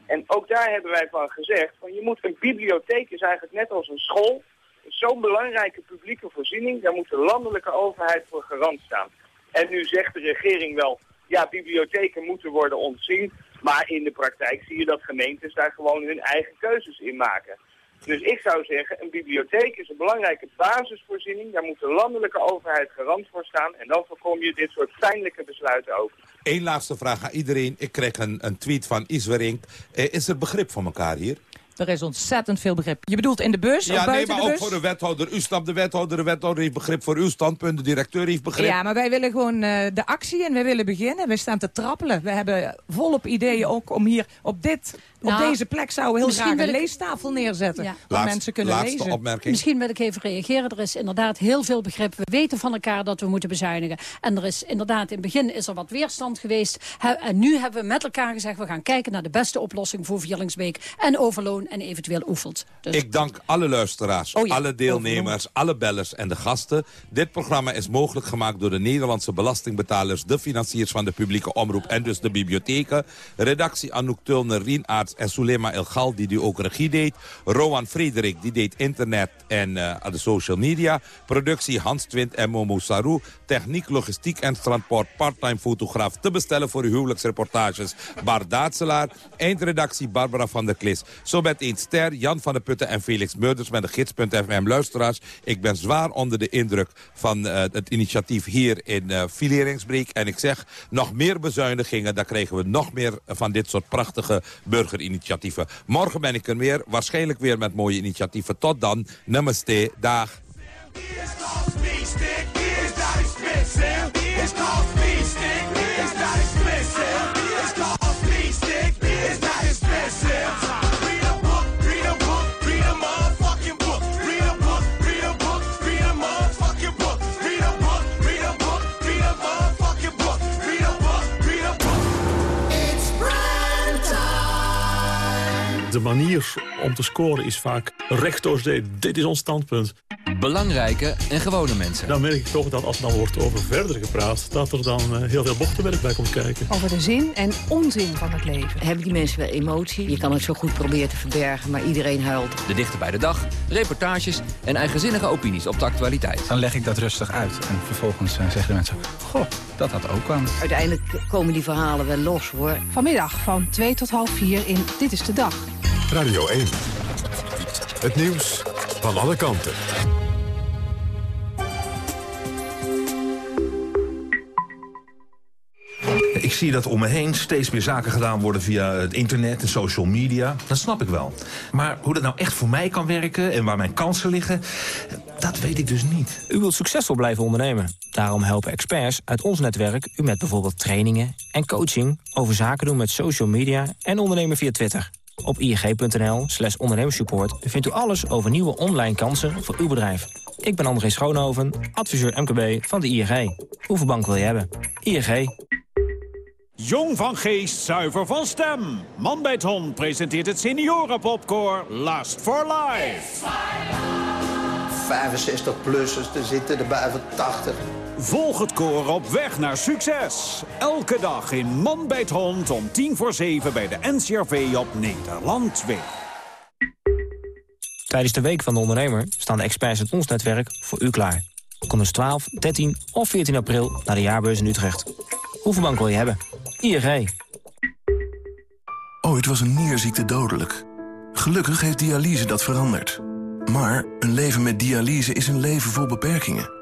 S39: En ook daar hebben wij van gezegd, van je moet een bibliotheek is eigenlijk net als een school. Zo'n belangrijke publieke voorziening, daar moet de landelijke overheid voor garant staan. En nu zegt de regering wel, ja, bibliotheken moeten worden ontzien. Maar in de praktijk zie je dat gemeentes daar gewoon hun eigen keuzes in maken. Dus ik zou zeggen, een bibliotheek is een belangrijke basisvoorziening. Daar moet de landelijke overheid garant voor staan. En dan voorkom je dit soort pijnlijke besluiten ook.
S30: Eén laatste vraag aan iedereen. Ik kreeg een, een tweet van Iswerink. Eh, is er begrip voor elkaar hier?
S36: Er is ontzettend veel begrip. Je bedoelt in de bus of
S30: Ja, nee,
S36: buiten
S30: maar
S36: de
S30: ook voor de wethouder. U snapt de wethouder, de wethouder heeft begrip voor uw standpunt, de directeur heeft begrip.
S36: Ja, maar wij willen gewoon eh, de actie en wij willen beginnen. We staan te trappelen. We hebben volop ideeën ook om hier op, dit, op
S34: Nou,
S36: deze plek zouden we heel graag een
S34: ik-
S36: leestafel neerzetten.
S34: Ja.
S36: Waar mensen kunnen lezen.
S34: Misschien wil ik even reageren. Er is inderdaad heel veel begrip. We weten van elkaar dat we moeten bezuinigen. En er is inderdaad, in het begin is er wat weerstand geweest. He- En nu hebben we met elkaar gezegd, we gaan kijken naar de beste oplossing voor Vierlingsbeek en Overloon en eventueel Oefelt. Dus
S30: Ik dank alle luisteraars,
S34: Oh ja,
S30: alle deelnemers, alle bellers en de gasten. Dit programma is mogelijk gemaakt door de Nederlandse belastingbetalers... de financiers van de publieke omroep en dus de bibliotheken. Redactie Anouk Tulner, Rien Aarts en Sulema El Gal, die die ook regie deed. Rowan Frederik, die deed internet en eh, de social media. Productie Hans Twint en Momo Sarou. Techniek, logistiek en transport, parttime fotograaf. Te bestellen voor uw huwelijksreportages. Bart Daatselaar. Eindredactie Barbara van der Klis. Zo met Jan van der Putten en Felix Meurders met de gids.fm luisteraars. Ik ben zwaar onder de indruk van eh, het initiatief hier in Fileringsbreek. En ik zeg, nog meer bezuinigingen, dan krijgen we nog meer van dit soort prachtige burgerinitiatieven. Morgen ben ik er weer, waarschijnlijk weer met mooie initiatieven. Tot dan, namaste, dag.
S41: De manier om te scoren is vaak recht door zee. Dit is ons standpunt.
S42: Belangrijke en gewone mensen.
S41: Dan merk ik toch dat als er dan wordt over verder gepraat... dat er dan eh, heel veel bochtenwerk bij komt kijken.
S43: Over de zin en onzin van het leven.
S44: Hebben die mensen wel emotie? Je kan het zo goed proberen te verbergen, maar iedereen huilt.
S42: De dichter bij de dag, reportages en eigenzinnige opinies op de actualiteit.
S45: Dan leg ik dat rustig uit en vervolgens eh, zeggen de mensen... Goh, dat had ook aan.
S44: Uiteindelijk komen die verhalen wel los, hoor.
S43: Vanmiddag van 2 tot half 4 in Dit is de Dag.
S14: Radio 1. Het nieuws van alle kanten.
S46: Ik zie dat om me heen steeds meer zaken gedaan worden via het internet en social media. Dat snap ik wel. Maar hoe dat nou echt voor mij kan werken en waar mijn kansen liggen... dat weet ik dus niet.
S47: U wilt succesvol blijven ondernemen. Daarom helpen experts uit ons netwerk u met bijvoorbeeld trainingen en coaching... over zaken doen met social media en ondernemen via Twitter. Op ig.nl slash ondernemersupport vindt u alles over nieuwe online kansen voor uw bedrijf. Ik ben André Schoonhoven, adviseur MKB van de ING. Hoeveel bank wil je hebben? ING.
S48: Jong van geest, zuiver van stem. Man bij het hond presenteert het seniorenpopcore Last for Life.
S49: 65-plussers, er zitten er bij van 80.
S48: Volg het koor op weg naar succes. Elke dag in Man bij het hond om tien voor zeven bij de NCRV op Nederland 2.
S47: Tijdens de Week van de Ondernemer staan de experts uit ons netwerk voor u klaar. Kom dus 12, 13 of 14 april naar de jaarbeurs in Utrecht. Hoeveel bank wil je hebben? ING.
S50: Ooit was een nierziekte dodelijk. Gelukkig heeft dialyse dat veranderd. Maar een leven met dialyse is een leven vol beperkingen.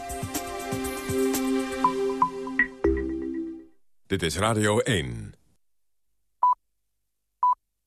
S14: Dit is Radio 1.